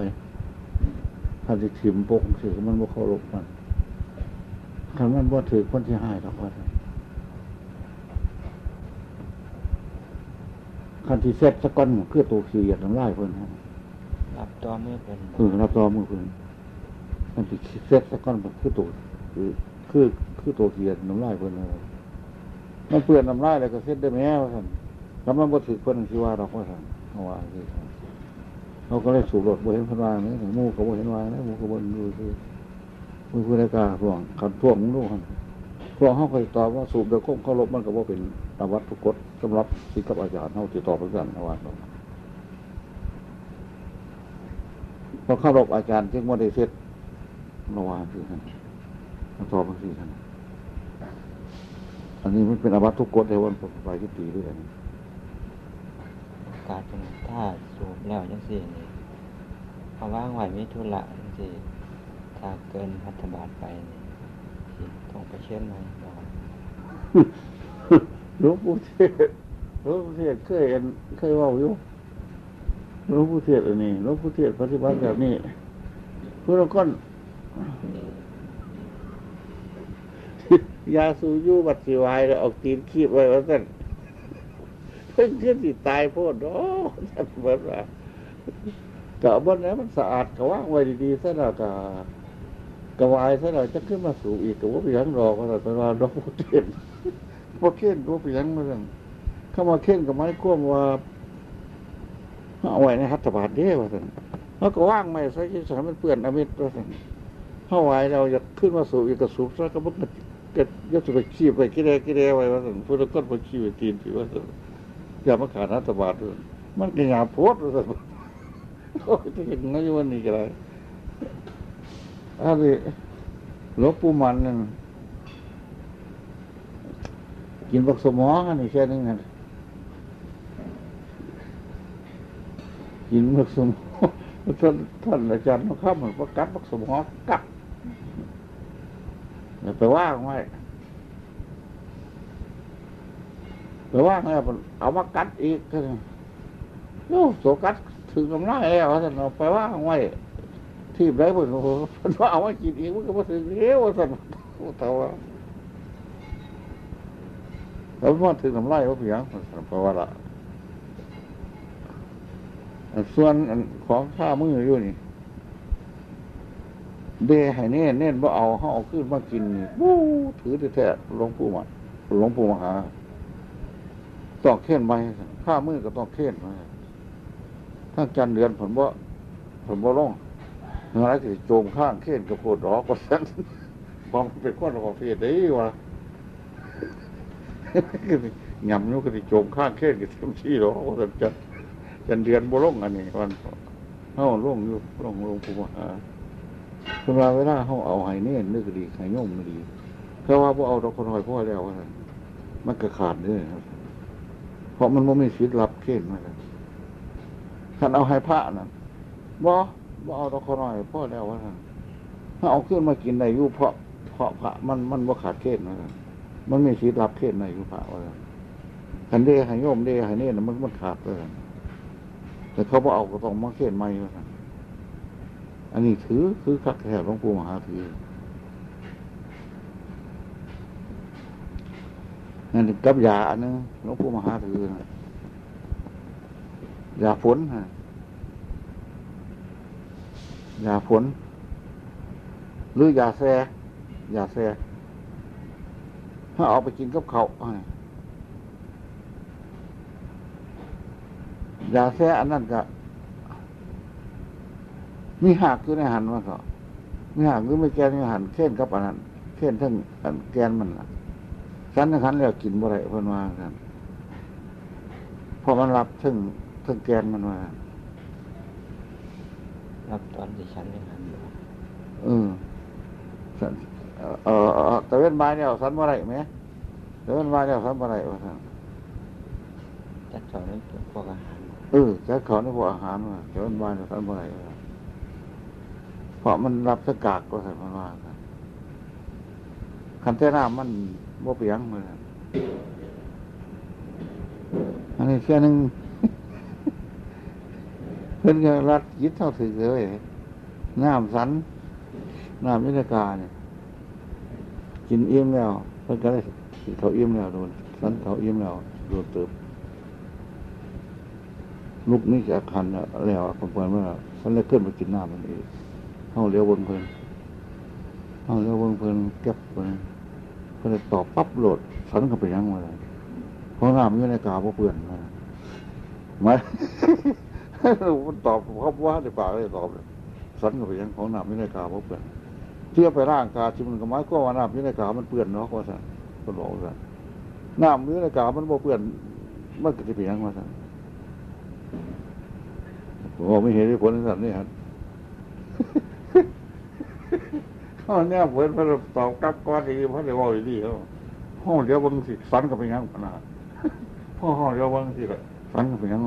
ถ้าจะถิ่มปกถือมันบ่เคารพมันคันมันบ่ถือคนที่ให้หรอกว่าคันที่เซ็ตสะก้อนคือตัวขี้เหยียดน้ำลายเพิ่นฮะรับตัวมือเป็นเออรับรองมือเพิ่นคันที่เซ็ตสะก้อนมันคือตัวคือคือคือตัวขี้เหยียดน้ำลายเพิ่นเลยมันเปื้อนน้ำลายแล้วก็เซ็ตได้แม้ว่าซั่น แล้วมันบ่ถือเพิ่นสิว่าดอกว่าซั่นเขาว่าคือเขาก็เลยสูบรถบ่เห็นเพิ่นว่านี่หมู่ก็บ่เห็นว่านะหมู่ก็บ่ดูคือมือผู้ใดกล้าท่วงคันท่วงมึงดูหั่นท่วงเฮาก็สิตอบว่าสูบเดี๋ยวคงเคารพมันก็บ่เป็นอาวัตทุกกฎสำหรับสิกับอาจารย์เฮาสิดต่อบเพิ่นกันนว่าพอเข้ารบอาจารย์จึงว่าได้เสร็จระวางคือท่านมาสอบมาสี่ท่านอันนี้มันเป็นอาวัตทุกกฎเลยวันไปที่ตีด้วยกันโอ กาสเป็นถ้าสูบแล้วจังซี่นี่เอาว่างไหวไม่ทุละจังซี่ถ้าเกินพัฒบาทไปนี่สิต้องไปเชิญไหมบอกหลวงปู่เทศหลวงปู่เทศเคยเห็นเคยว่าอยู่หลวงปู่เทศอันนี้หลวงปู่เทศปฏิบัติแบบนี้เพื่อก้นยาสูยูบัดสีวายแล้วเออกตีนคีบไว้ว่าสั่น เพิ่งเชื่อสิตายโพดเนาะท่านเบิดว่ากะบนนี้มันสะอาดกะว่างไว้ดีๆซะแล้วกะกะวายซะแล้วจะขึ้นมาสู่อีกกะว่าเพียงรอกว่าแต่เป็นว่าดอกพุเทียนพวกเข่นพวกเพียงมาเรื่องเข้ามาเข่นกับไม้ควมว่าเอาไว้ในฮัตถบาทเด้ว่าสันแล้วก็ว่างไม่ใส่ที่สารมันเปื่อนอมิตรว่าสันเข้าไหวเราอยากขึ้นมาสู่อีกกระสูบซะก็มันก็เกิดยศไปขี้ไปกิเลกิเลไว้ว่าสันพุทธก้นไปขี้ไปตีนที่ว่าสัน อย่ามาขาดฮัตบาทด้วยมันก็หยาโพดว่าสันโอ้ยจะเห็นไงวันนี้ก็ได้อันนี้หลวงปู่มันนั่นกินบักสมองอันนี้แค่นึงนะกินบักสมองท่านท่านอาจารย์ข้ามเหมือนประกัดบักสมองกัดอย่าไปว่างไว้ ไปว่างเอามากัดอีกก็ได้โอ้โสกัดถึงกำลังแล้วท่านเอาไปว่าไว้ที่ไหนเพิ่นโอ้โหเพิ่นว่าเอาไว้กินอีกมันก็มาถึงเร็วท่านโอ้แต่ว่าแล้วมันถึงกำไรว่าเพียงเพราะว่าละส่วนของข้ามืออยู่นี่เดให้เน้นเน้นว่าเอาเขาเอาขึ้นมากินนี่วู้ถือแท้ๆหลวงปู่มาหลวงปู่มหา ต้องเข่นไหมข้ามือก็ต้องเข่นไหมทั้งจันเดือนผลบ่ผลบ่ลงเมื่อไรก็สิโจมข้างเข่นกระโพดดอกก็สั่นบอมนเป็นคนของเพศได้วะยำนู้ก็สิโจมข้างเข่นก็เต็มที่ดอกว่าจันจันเดือนบ่ลงอันนี้วันเฮ้าลงอยู่ลงลงผู้มหาเพิ่นว่าเวลาเฮาเอาให้เน้นนึกดีให้โยมดีเพราะว่าบ่เอาดอกคนหอยพ่อแล้วว่ามันก็ขาดเด้อครับ เพราะมันบ่มีสิทธิ์รับเข่นมาแล้วท่านเอาให้พระนะบ่บ่เอาตะขอน้อยพ่อแล้วว่าท่านถ้าเอาขึ้นมากินในยุเพราะเพราะพระมันมันบ่ขาดเขตนะท่านมันมีชีวิตรับเขตในยุพระว่าท่านคันเดให้โยมเดให้เนี่ยนะมันมันขาดเลยแต่เขาบ่เอาก็ต้องมาเขตใหม่ว่าท่านอันนี้ถือคือคักแท้หลวงปู่มหาถือ นั่นกับยาอันนึงหลวงปู่มหาถือนะยาฝนฮะยาฝนหรือยาแซ่ยาแซ่ถ้าเอาไปกินกับเขายาแซ่อันนั้นก็มีหักอยู่ในหันมันก็มีหักหรือไม่แกนมีหันเข่นกับอันนั้นเข่นทั้งอันแกนมันล่ะ ฉันในขันแล้วกินบ่ไรเพิ่นว่ากันเพราะมันรับทั้งทั้งแกนมันว่ารับตอนที่ฉันได้หันบ่เออสันเออเออเออแต่เว้นไม้เนี่ยสันบ่ไรไหมแต่เว้นไม้เนี่ยสันบ่ไรว่าซั่นจัดสอนในพวกอาหาร เออแค่ขอในพวกอาหารว่าแต่เว้นไม้เนี่ยสันบ่ไรว่าเพราะมันรับสกากก็สันมันว่ากันคันเต้น้ำมัน บ่เปียงเลยอันนี้เชื่อหนึ่งเพิ่นก็รัดยึดเท่าถือเลยน้ำสันน้ำวิทยกาเนี่ยกินอิ่มแล้วเพิ่นก็ได้เขาอิ่มแล้วโดนสันเขาอิ่มแล้วโดนเติบลูกนี่จะคันแล้วแล้วผมเปิดว่าสันเลยขึ้นไปกินน้ำมันเองเข้าเลี้ยวเบนเพิ่นเข้าเลี้ยวเบนเพิ่นเก็บเพิ่น เพิ่นเลยตอบปั๊บโหลดสันก็ไปยังมาเลยเพราะน้ำอยู่ในกาบ่เปื่อนมาไม่มันตอบเขาว่าในปากเลยตอบเลยสันก็ไปยังของน้ำอยู่ในกาบ่เปื่อนเที่ยวไปร่างกายที่มันก็หมายก็ว่าน้ำอยู่ในกามันเปื้อนเนาะว่าสันคนบอกว่าสันน้ำอยู่ในกามันบ่เปื้อนมันก็จะเป็นหยังว่าสันผมบอกไม่เห็นที่ผลสันนี่ฮะ เขาเนี่ยเพิ่นเพิ่นตอบกลับก้อนดีเพราะเดี๋ยวบอกดีเขาห้องเดียวบางสิสันก็เป็นยังขนาดพ่อห้องเดียวบางสิสันก็เป็นยัง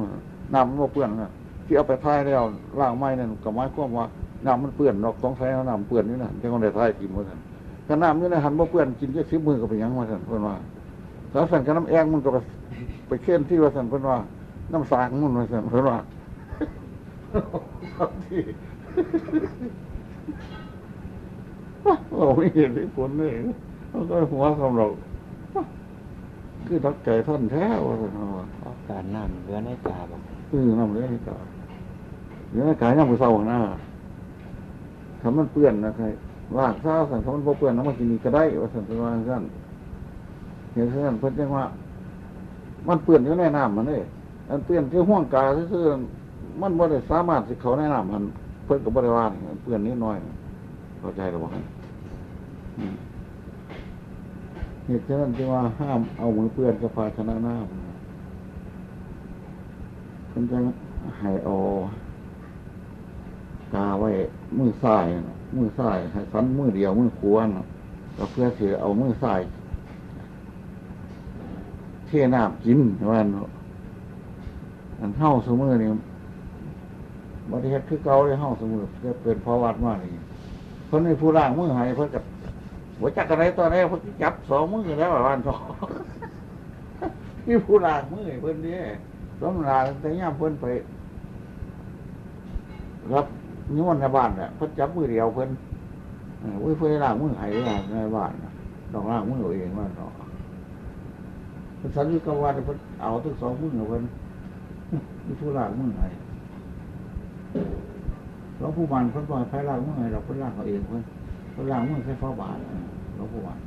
น้ำมันบ่เปื้อนนะที่เอาไปท้ายแล้วล่างไม้นั่นก็หมายควมว่าน้ำมันเปื้อนดอกต้องใช้น้ำเปื้อนนี่นะที่คนได้ทายกินมาสันก็น้ำนี่นะหันมาเปื้อนกินแค่สิบมือก็เป็นยังมาสันเพื่อนว่าสาวสันกับน้ำแองมันก็ไปไปเข้นที่ว่าสันเพื่อนว่า น้ำสางมันมาสันเพื่อนว่าที่ เราไม่เห็นที่ผลเลยมันก็หัวคำเราคือรักใจท่านแท้ว่าสันว่าเพราะการน้ำเหลือในกาบ่เออน้ำเลยให้กาเดี๋ยวขายน้ำมือเศร้าหน้าถ้ามันเปื้อนนะใครว่างซ่าสั่งถ้ามันบ่เปื้อนน้ำมันกินนี่ก็ได้ว่าสั่งเป็นว่าสั่นเห็นสั่นเพิ่นจังว่า มันเปื้อนอยู่ในน้ำมันเลยอันเปื้อนที่ห่วงกาซื่อๆมันบ่ได้สามารถสิเขาในน้ำมัน เพิ่นก็บ่ได้ว่านี่เปื้อนนิดหน่อย เข้าใจหรือเปล่าเหตุฉะนั้นจึงว่าห้ามเอามือเปื้อนกับภาชนะน้ำเพิ่นจะให้เอากาไว้มือซ้ายน่ะมือซ้ายให้สันมือเดียวมือขวานก็เพื่อที่เอามือซ้ายเทน้ำกินว่าอันอันเท่าสมือนี่บริเฮ็ดคือเก่าเลยเท่าสมือจะเป็นเพราะวัดมากนี่เพิ่นในผู้ร่างมือให้เพิ่นกับหัวจักอะไรตอนแรกเพิ่นจับสองมือแล้ววันสองนี่ผู้ร่างมือให้เพิ่นนี่สมนาแต่ย่ามเพิ่นไปรับนิมนต์ในบ้านเนี่ยเพิ่นจับมือเดียวเพิ่นเออเว้ยเพิ่นได้ล้างมือให้ได้ในบ้านน่ะต้องล้างมือเอาเองว่าเนาะเพิ่นสันนิกวาดเพิ่นเอาทั้งสองมือเพิ่นมีผู้ล้างมือให้ หลวงผู้บันเพิ่นปล่อยไฟล้างมือให้เราเพิ่นล้างเอาเองเพิ่นเพิ่นล้างมือใส่ฟ้าบาทหลวงผู้บัน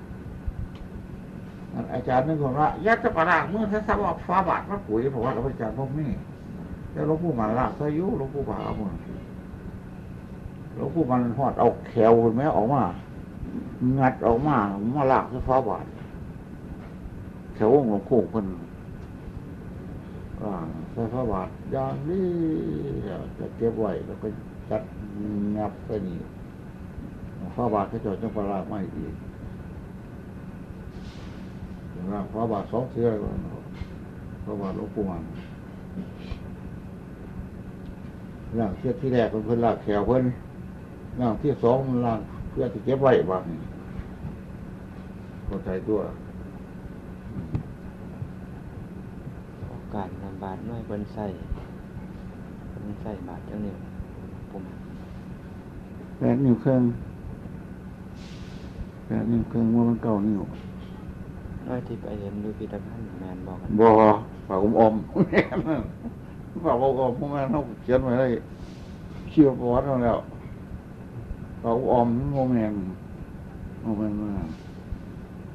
อาจารย์นึกว่ายัดจะปล้างมือใส่ฟ้าบาฟ้าบาทมันปุ๋ยเพราะว่าเราอาจารย์พวกนี้แล้วหลวงผู้บันล้างใส่ยุหลวงผู้บันเอาหมดหลวงปู่มันหอดเอาแขวแม่ออกมางัดออกมามาลากที่ฟ้าบาทแขวองหลวงปู่เพิ่นล่างใส่ฟ้าบาทอย่างนี้จะเก็บไว้แล้วก็ จัดงับไปนี่ฟ้าบาทเขาเจาจังปลากไม่อีกลากฟ้าบาทสองเทื่อก่อนฟ้าบาทหลวงปู่มันลากเทื่อที่แรกเพิ่นลากแขวเพิ่นล่างที่สองล่างเพื่อที่เก็บไว้บ้างนี่เข้าใจตัวการนำบาดน้อยเพิ่นใส่เพิ่นใส่บาดจังนี้ผม แปดนิ้วเครื่องแปดนิ้วเครื่องว่ามันเก่านิ้วน้อยที่ไปเห็นดูพิพิธภัณฑ์แมนบอกกันบ่ฝากอมอมแม่นฝากอมอมพวกแม่นเขาเขียนไว้ได้เชื่อประวัติเอาแล้วเราออมโมเมนโมเมนต์มา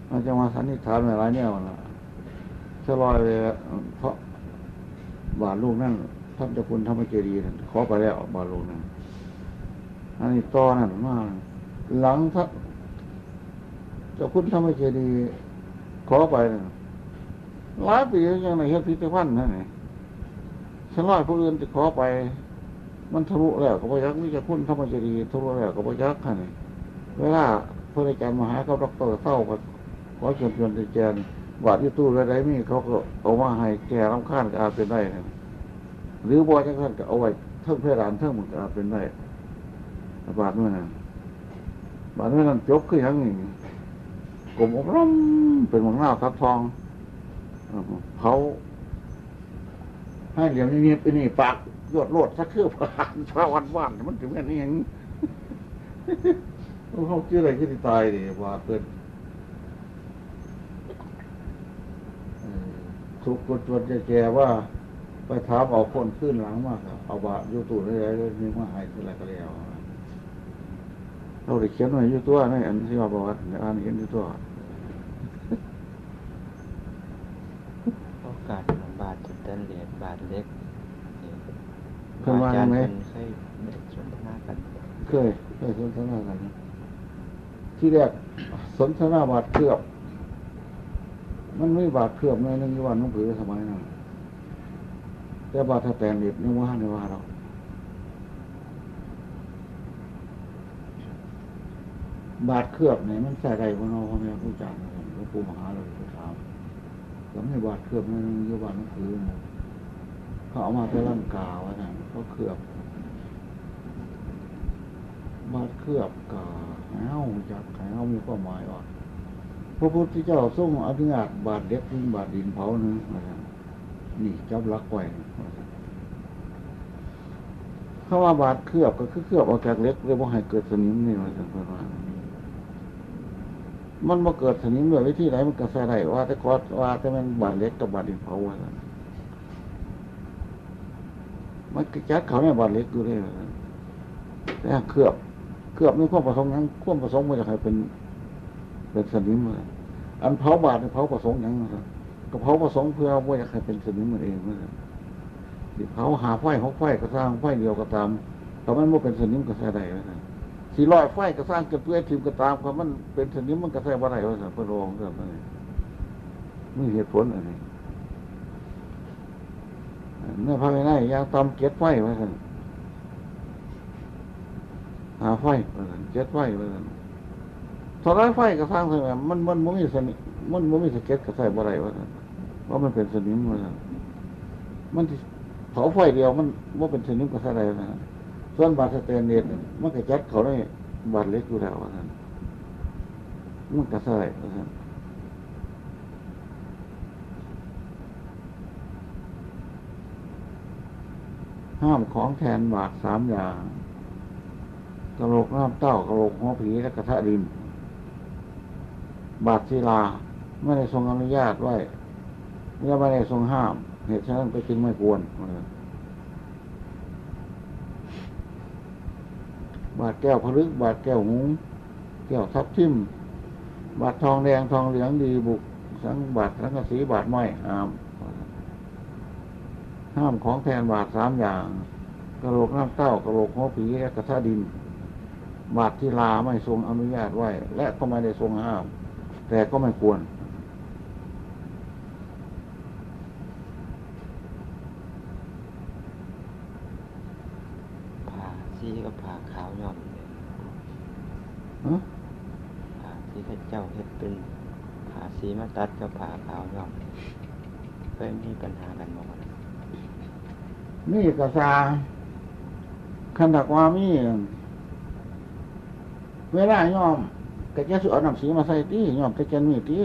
มันจะมาสันนิษฐานอะไรเนี่ยล่ะชะลอยเลยเพราะบาทลูกนั่นท่านเจ้าคุณธรรมเจดีย์นั่นขอไปแล้วบาทลูกนั่น อันนี้ต่อนั่นมากหลังท่านเจ้าคุณธรรมเจดีขอไปนั่นหลายปียังในเฮ็ดพิพิธภัณฑ์นั่นไงฉันร้อยผู้อื่นจะขอไป มันทะลุแล้วก็บยักนี่จะพุ่นธรรมเจดีทะลุแล้วก็บยักค่ะนี่เวลาพระอาจารย์มหาเขาดอกเตอร์เศร้าก็ขอเชิญชวนอาจารย์บาดที่ตู้อะไรมีเขาก็เอามาให้แก่รำคาญก็อาจเป็นได้นะหรือบอจังท่านก็เอาไว้เทิงเพดานเทิงมันก็อาจเป็นได้ บาดเมื่อนั้นบาดเมื่อนั้นจบคือย่างนี้กลมอบรมเป็นหมังหน้าครับทองเขาให้เหลี่ยมนี่ไปนี่ปากยอดโลดสักเครื่องผ่านชาวันว่านมันถึงแค่นี้เองเขาชื่ออะไรขึ้นตายดิว่าเกิดทุกคนชวนจะแกว่า ไปถามเอาคนขึ้นหลังมากเอาบาทยูตูได้เลยนึกว่าหายคืออะไรก็แล้ว เราได้เขียนไว้อยู่ตัวนี่อันที่ว่าบอกว่าอ่านเห็นอยู่ตัวโอกาสของบาทจุดเต้นเหรียญบาทเล็กนี่เคยว่าไหมอาจารย์เพิ่นเคยได้สนทนากันเคยเคยสนทนากันนะที่แรกสนทนาบาทเคลือบ มันไม่บาทเคลือบในหนึ่งยี่วันน้องผือสมัยนั้นแต่บาทถ้าแตนเด็ดนี่ว่าในว่าเรา บาทเคลือบไหนมันใส่ไรพวกเราพ่อแม่ผู้จารย์หลวงปู่มหาเลยไปถามแล้วไม่บาทเคลือบในหนึ่งยี่วันน้องผือเขาเอามาเป็นร่างกาวนั่นเขาเคลือบบาดเคลือบกาแห้วจากแห้วมีความหมายว่าพระพุทธเจ้าทรงอนุญาตบาดเด็กทิ้งบาดดินเผาหนึ่งนี่จับลักไว้ว่าซั่นเขาว่าบาดเคลือบก็คือเคลือบออกจากเล็กเลยกว่าให้เกิดสนิมนี่ว่าสันเพิ่นว่า มันมาเกิดสนิมด้วยวิธีไหนมันก็ใส่ได้ว่าแต่กอดว่าแต่มันบาดเล็กกับบาดดินเผาว่ามันก็จัดเขาในบาดเล็กอยู่เลยว่าซั่นแต่เคลือบเคลือบมีความประสงค์หยังความประสงค์มาจากใครเป็น เป็นสนิมเลยอันเผาบาดเนี่ยเผาประสงค์ยังก็เผาประสงค์เพื่อว่าอยากให้เป็นสนิมมันเองนะครับสิเผาหาไฟหกไฟก็สร้างไฟเดียวก็ตามแต่มันไม่เป็นสนิมก็ใส่ได้นะครับ สีลอยไฟก็สร้างกระเพื่อทิมก็ตามเพราะมันเป็นสนิมมันก็ใส่บ่ได้ว่าสันพื่อรงเรื่องนั้นมีเหตุผลอะไรเนื้อพระไม่ได้ยางตำเก็ดไฟว่าสันหาไฟว่าซั่นเจ็ดไฟว่าซั่นสลายไฟก็สร้างใช่ไหมมันมันมันมีสนิมันมันมีสเก็ดก็ใส่บ่ได้ว่าซั่นว่ามันเป็นสนิมว่าซั่นมันเผาไฟเดียวมันว่าเป็นสนิมก็ใส่ได้ว่าซั่น ส่วนบาดสเตนเนตมันก็จัดเขาได้บาดเล็กอยู่แล้วว่าันมันก็ใส่ว่าซั่นห้ามของแทนบาดสามอย่างกระโหลกน้ำเต้ากระโหลกหัวผีและกระทะดิน บาทศิลาไม่ได้ทรงอนุญาตไว้เมื่อไม่ได้ทรงห้าม เหตุฉะนั้นก็จึงไม่ควร บาทแก้วพลึก บาทแก้วหุงแก้วทับทิมบาททองแดงทองเหลืองดีบุก สังบาทสังกะสีบาทไม้ห้าม ห้ามของแทนบาทสามอย่าง กระโหลกน้ำเต้ากระโหลกหัวผีและกระทะดิน บาทที่ลาไม่ทรงอนุญาตไว้ และก็ไม่ได้ทรงห้าม แต่ก็ไม่ควรผ่าซีกับผ่า ย่อมเลยฮะผ่าที่พระเจ้าเฮ็ดเป็นผ่าสีมาตัดกับผ่าขาวย่อมเคยมีปัญหากันบ่ครับนี่กระซาขันถักว่ามีเวลาย่อมกระเจ้าสุเอาน้ำสีมาใส่ตีย่อมกระเจ้ามีตี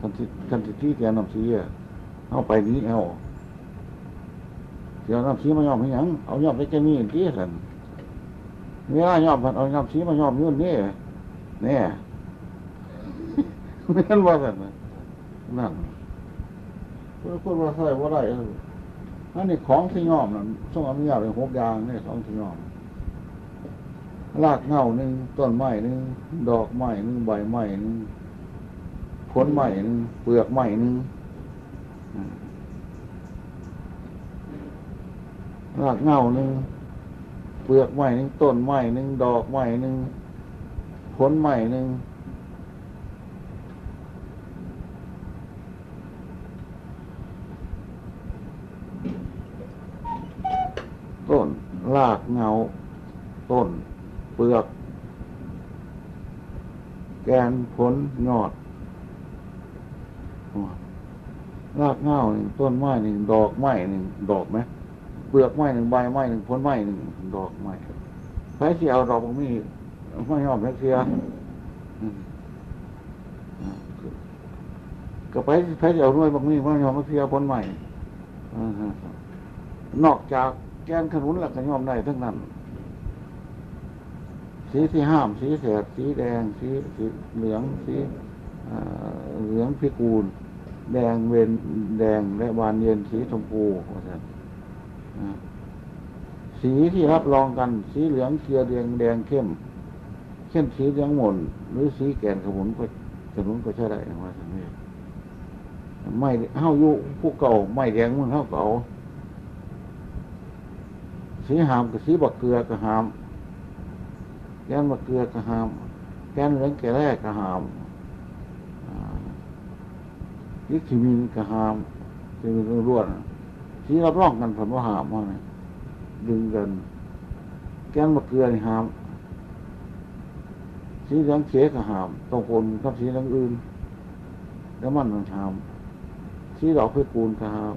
คันที่คันที่ตีเตียน้ำสีอะเอาไปนี้เอาเดี๋ยวน้ำสีมาย่อมให้หยังเอาย่อมกระเจ้ามีตีสัน เวลาย่อมเพิ่นเอาน้ำสีมายอมยุ่นนี่เนี่ยไม่นว่าสันนั่นพื่อคนว่าใส่ว่าไรเอออันนี้ของที่ยอมนั่นต้องอนุญาตเป็นหกอย่างนี่ของที่ยอมรากเงาหนึ่งต้นไม้หนึ่งดอกไม้หนึ่งใบไม้หนึ่งผลไม้หนึ่งเปลือกไม้หนึ่งรากเงาหนึ่ง ปลือกไม้หนึ่งต้นไม้หนึ่งดอกไม้หนึ่งผลไม้หนึ่งต้นรากเงา ต้น เปลือก แกนผลยอดรากเงาหนึ่งต้นไม้หนึ่งดอกไม้หนึ่งดอกไหม เปลือกไม้หนึ่งใบไม้หนึ่งผลไม้หนึ่งดอกไม้ไผสิเอาดอกบางมีไม่ยอมนักเสียก็ไปไผสิเอาหน่วยบางมีไม่ยอมนักเสียผลไม้นอกจากแกนขนุนแล้วก็ยอมได้ทั้งนั้น สีที่ห้าม สีแสดสีแดง สีสีเหลือง สีเหลืองพิกูล แดงเวนแดงและบานเย็นสีชมพูว่าซั่นอ่า สีที่รับรองกัน สีเหลืองเขียวแดงแดงเข้ม เช่นสีเหลืองหม่นหรือสีแกนขมุนก็ขนุนก็ใช่ได้นะว่าซั่นนี่ไม่เฮายู่ผู้เก่าไม่แดงมันเฮาเก่าสีหามกับสีบักเกลือก็หามแกนมะเกลือกระหาม แกนเหลืองแก่แรกกระหามอ่าลิขิมินกระหามจะมีเรื่องร่วน ที่รับรองกันผลว่าหามว่าไงดึงกัน แกนมะเกลือนี่หาม สีเหลืองเขกระหามต้องคนกับสีเหลืองอื่น แล้วมันมันหาม สีดอกเพชรปูนกระหาม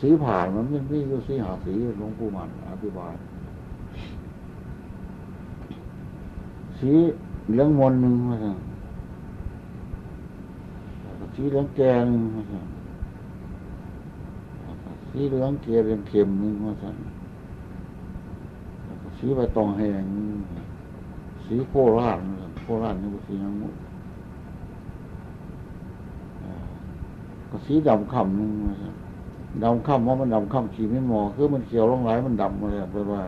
สีผ่านมันยังมีอยู่สีหาสีหลวงปู่มันอธิบาย สีเหลืองมนหนึ่งว่าสั่ง สีเหลืองแกงสีเหลืองเกลียเหลืองเข็มนึ่งว่าสั่งสีใบตองแหงหนึ่งสีโคราชโคราชนี่เป็สียังมุก็สีดำคำนึ่งว่าสั่งดำค่ำว่ามันดำค่ำขีไม่หมอคือมันเขียวลงไหลมันดำมาเลยไปว่า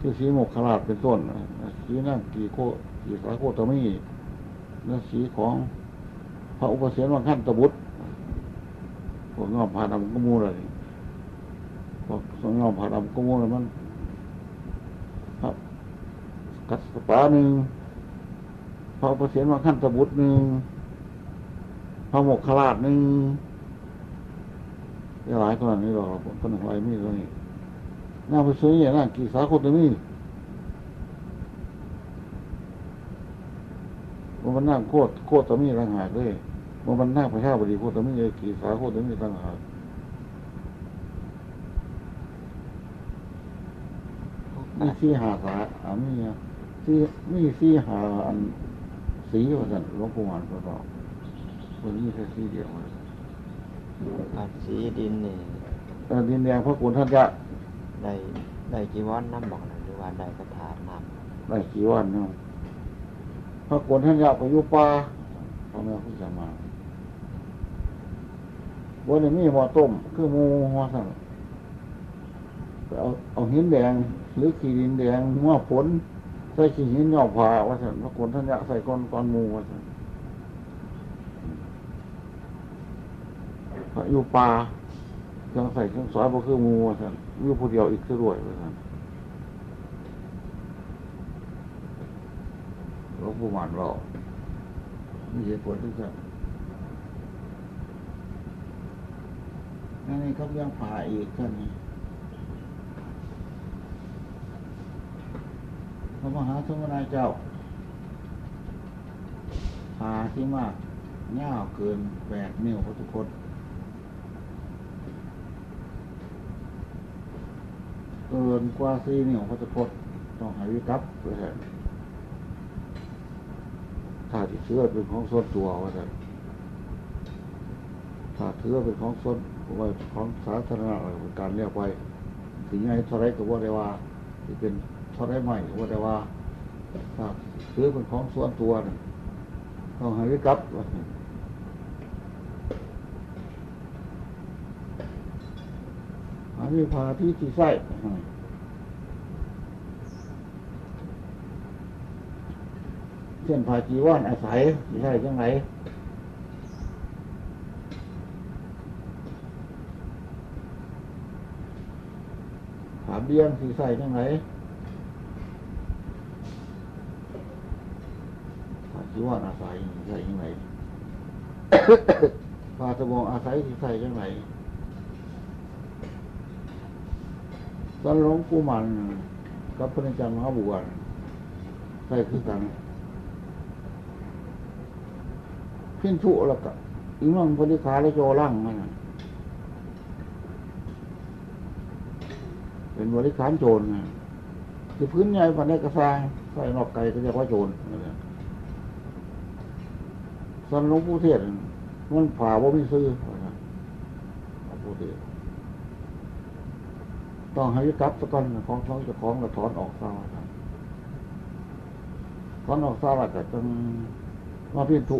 คือสีหมกขลาดเป็นต้นสีนั่งกีโคกีสาโคตมีและสีของ พระอุปเสนวังขั้นตะบุตรพวกงอมผาดำก็มูเลยพวกสงงอมผาดำก็มูเลยมันครับกัสปาหนึ่งพระอุปเสนวังขั้นตะบุตรหนึ่งพระหมกขลาดหนึ่งหลายคนนี้หรอกคนหนึ่งไรมีตัวนี้น่าไปซื้ออย่างนั้นกี่สาคนตัวนี้มันนั่งโคตรโคตรตัวนี้ต่างหากเลย มันมันนั่งพระชาบดีโคตรตัวนี้เยกีสาโคตรตัวนี้ต่างหากนี่ที่หาสาอันนี้ที่นี่ที่หาอันสีว่าสันหลวงปู่มันก็บอกวันนี้แค่สีเดียวเลยอาสีดินนี่เออดินแดงพระกุณท่านจะได้ได้จีวรน้ำบอกหรือว่าได้กระถาน้ได้กี่วันเนาะพระกุณท่านจะไปยู่ป่าพ่อแม่ผู้จะมา วันนี้มีหม้อต้ม คือหมูหัวสั่งไปเอาเอาหินแดง หรือขี้ดินแดงหัวผลใส่ขี้หินย่อผาว่าสั่นพระกุณท่านจะใส่ก้อนก้อนหมูว่าสั่นอยู่ป่าเครื่องใส่เครื่องสอยบ่คือหมูว่าสั่นอยู่ผู้เดียวอีกคือรวยว่าสั่นหลวงปู่มันบอกมีเหตุผลที่จะ นั่นนี่เขายังผ่าอีกท่านนี้พระมหาสมณเจ้าผ่าที่มากเง่าเกินแปดนิ้วพระทุกคนเกินกว่าสี่นิ้วพระทุกคนต้องหายวิกัปเพื่อให้ถ้าที่เชื่อเป็นของส่วนตัวว่าแต่ถ้าเชื่อเป็นของส่วน ไว้ของสาธารณะการเรียกไว้ถึงไงเท่าไรก็ว่าได้ว่าที่เป็นเท่าไรใหม่ว่าได้ว่าถ้าเชื่อเป็นของส่วนตัวน่ะต้องให้กัปว่าซั่นนี้พาที่ที่ไส้เช่นพาจีว่านอาศัยที่ไส้จังไหนผา เบี้ยงที่ไส้จังไหนพาจีว่านอาศัยที่ไส้จังไหนพาตะบองอาศัยที่ไส้จังไหนตอนหลวงปู่มันกับพระนิจามหาบัวใช่คือกันพินทุแล้วก็อีมั่งพนิขาและโจร่างนั่นน่ะ เป็นบริขารโจรคือพื้นใหญ่ปันได้กระซางใส่นอกไก่ก็เรียกว่าโจรนั่นหละตอนหลวงปู่เทศมันผ่าว่าไม่ซื้อหลวงปู่เทศต้องให้กลับตะกอนของเขาจะของก็ถอนออกซาครับถอนออกซาแล้วก็จังว่าพี้ยนทุ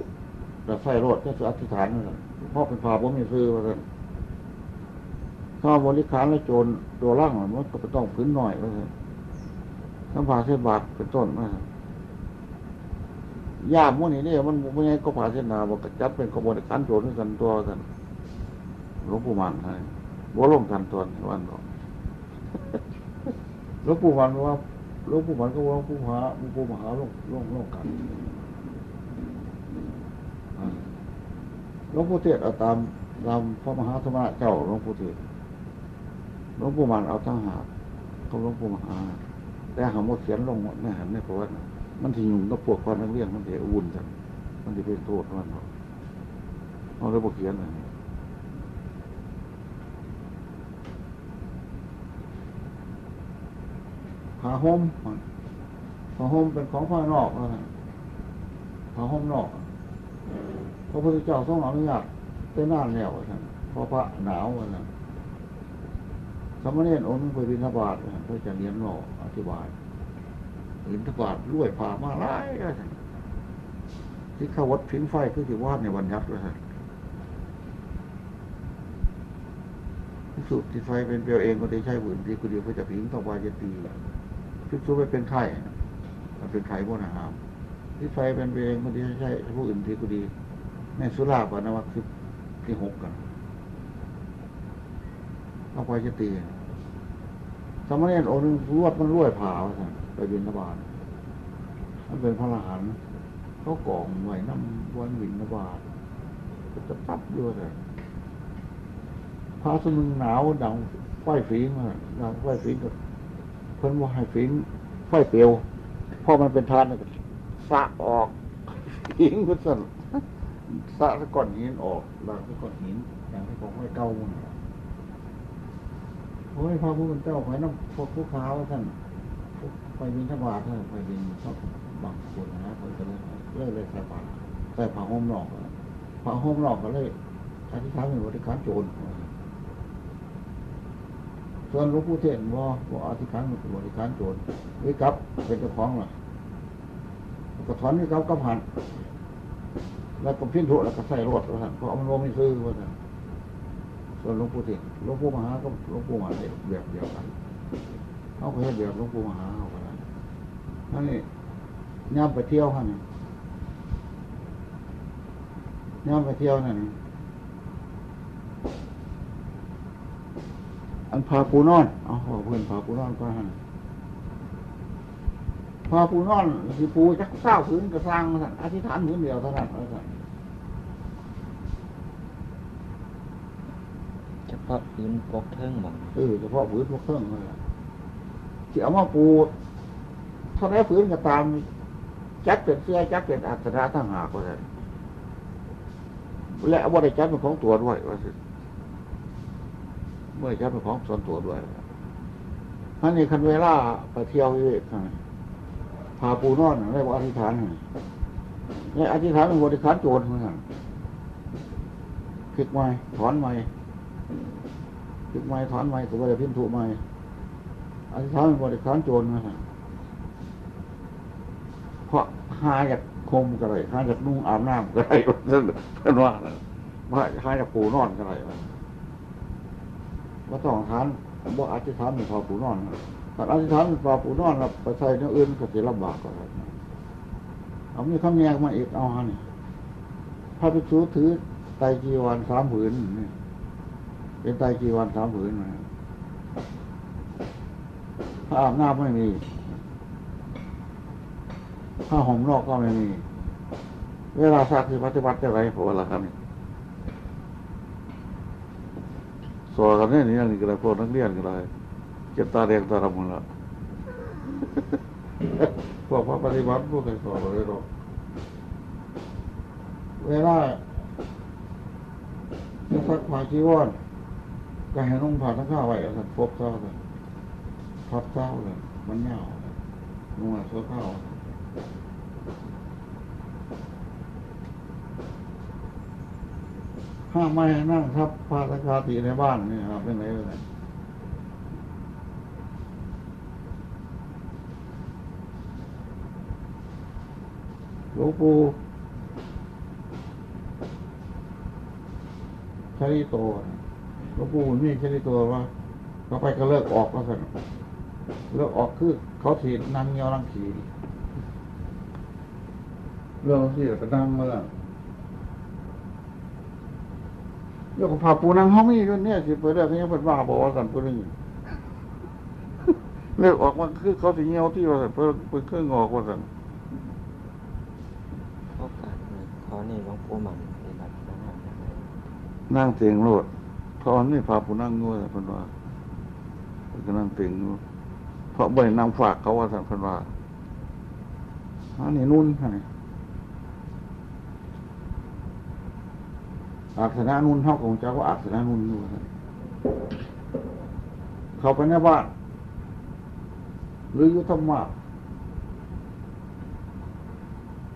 แต่ใส่รถก็จะอธิษฐานนั่นแหละเพราะเป็นภาพผมมีซื้อว่าท่าน ถ้าบริขารและโจรตัวร่างมันก็ต้องพื้นหน่อยว่าท่านสัมภาเสบาทเป็นต้นว่าท่านย่ามพวกนี้เนี่ยมันไม่ไงก็ผ่าเส้นนาบอกจัดเป็นขบวนการโจรด้วยกันตัวกันหลวงปู่มันให้บ่ลงกันตัวนี้วันบอกหลวงปู่มันว่าหลวงปู่มันก็ว่าหลวงปู่มหาหลวงปู่มหาลงลงลงกันหลวงปู่เทศเอาตามตามพระมหาธรรมะเจ้าหลวงปู่เทศ หลวงปู่มันเอาทั้งหากับหลวงปู่มหาแต่หาหมดเขียนลงในหันในประวัติน่ะมันที่ยุ่งกับพวกความนักเรียนมันเสียวุ่นกันมันจะเป็นโทษมันเนาเอาเลยบอกเขียนเลยผ้าห่มผ้าห่มเป็นของภายนอกนะผ้าห่มนอกพระพุทธเจ้าทรงอนุญาตได้นานแล้วท่านเพราะพระหนาววันนั้น สามเณรองค์ไปบิณฑบาตเพื่อจะเรียนหล่ออธิบายบิณฑบาตรวยผ่ามาหลายท่านที่เขาวัดพิงไฟคือที่วาดในวันยักษ์เลยท่านพิสุที่ไฟเป็นเปลวเองก็ได้ใช้บุญที่คุณเดียวเพื่อจะพิงต่อวาจะตีพิสุไปเป็นไข่มันเป็นไข่พวกอาหาที่ไฟเป็นเปลวเองก็ได้ใช้ผู้อื่นที่กูดีในสุราปานวัตสิบที่หกกัน เอาไปจะตีสมณเณรองค์นึงรวดมันรวยผ่าท่านไปบินทบาทมันเป็นพระอรหันต์เขากล่องไว้น้ำวันบินทบาทก็จะตับด้วยเลยพระสมึงหนาวดังไฟฝีมาดังไฟฝีก็เพิ่นว่าให้ฝีไฟเปลวพราะมันเป็นทานก็สะออกฝีงก็สั่นสะก้อนหินออกลางก้อนหินอย่างที่ผมไม่เก้ามัน โอ้ยพระผู้เป็นเจ้าไปน้ำพวกผู้ขาวท่านไปบินทบาทท่านไปบินชอบบางคนนะเขาจะเลยเลยเลยใส่ผ้าใส่ผ้าห่มนอกผ้าห่มนอกก็เลยอธิษฐานเป็นบริการโจรส่วนหลวงปู่เทศน์ว่าว่าอธิษฐานเป็นบริการโจรวิกับเป็นเจ้าของล่ะก็ถอนวิกับกับหันแล้วก็พิ้นถุแล้วก็ใส่รถว่าท่านเพรามันว่าไม่ซื้อว่าท่าน ส่วนหลวงปู่เทศน์หลวงปู่มหาก็หลวงปู่มหาแบบเดียวกันเขาเฮ็ดแบบหลวงปู่มหาเขาก็ได้นั่นนี่ย่ำไปเที่ยวฮะนี่ย่ำไปเที่ยวนั่นนี่อันพาปูนอน เอาเพื่อนพาปูนอนก็หันพาปูนอนสิปูจักเศร้าพื้นกระสร้างมาสั่นอธิษฐานพื้นเดียวเท่านั้นเอาสั่น เฉ พาะพื้นปกเทิงบังเออเฉพาะพื้นพวกเครื่องเลยที่เอามาปูเท่าไรพื้นก็ตามจัดเป็นเสื้อจัดเป็นอัศราทั้งหากว่าสั่นและว่าได้จัดเป็นของตัวด้วยว่าสิเมื่อจัดเป็นของส่วนตัวด้วยท่านนี่คันเวลาไปเที่ยวที่นั่นพาปูนอนเรียกว่าอธิษฐานนี่อธิษฐานเป็นบริการโจรเหมือนกันพลิกไม้ถอนไม้ พลิกไม้ถอนไม้ก็ไม่ได้พิมพ์ถูกไม้อธิษฐานเป็นบริการโจรมือนกันเพราะหาจากคมก็ได้หาจากนุ่งอาบน้ำก็ได้เพื่อนว่าน่ะว่าหาจากปูนอนก็ได้ว่าต้องทานบ่อธิษฐานเป็นพอปูนอนถ้าอธิษฐานเป็นพอปูนอนแล้วไปใส่เนื้ออื่นก็จะลำบากกว่าครับเอามีคำแยกมาอีกเอาฮะนี่พระภิกษุถือไตจีวรสามผืนนี่ เป็นไตรจีวรสามผืนนะผ้าอาบน้ำไม่มี ผ้าห่มนอกก็ไม่มี เวลาซักที่ปฏิบัติจะไรผมละครับนี่สอนกันเนี่ยนี่นี่ก็ได้พวกนักเรียนก็ได้เก็บตาแดงตาดำหมดละพวกพระปฏิบัติพวกใครสอนเลยหรอกเวลาจะซักผ้าจีวร ก็ให้นุ่งผ้าทั้งข้าวไว้สันพบเท้าเลยทับเท้าเลย มันเหงานุ่งอะไรข้าวห้าไม่นั่งทับพาตคาติในบ้านนี่ครับเป็นไรเลยหลวงปู่ชริโตนะ ลวงปู่นี่ชริโตว่าเขาไปก็เลิกออกก็สั่นเลิกออกคือเขาถีนั่งเงี้ยวนั่งขี่เรื่องที่ไปนั่งเมื่อเรื่องของผ่าปูนางห้องนี่ก็เนี่ยสิเปิดได้เพียงเป็นว่าบอกว่าสันปูนี่เลือกออกมาคือเขาสิเงี้ยวที่ว่าสันเปิดเป็นเครื่องงอกว่าสันโอกาสนี้ขอนี่หลวงปู่มันปฏิบัติมานั่งได้ไหมนั่งเตียงโลด เพราะนี่ผ่าปูนั่งงูสันพิ่นว่าก็นั่งเตียงเพราะใบนั่งฝากเขาว่าสันพิ่นว่าอันนี้นุ่นฮะนี่อาสนะนุ่นเท่าของเจ้าก็อาสนะนุ่นอยู่เขาไปในบ้านหรือยู่ธรรมะ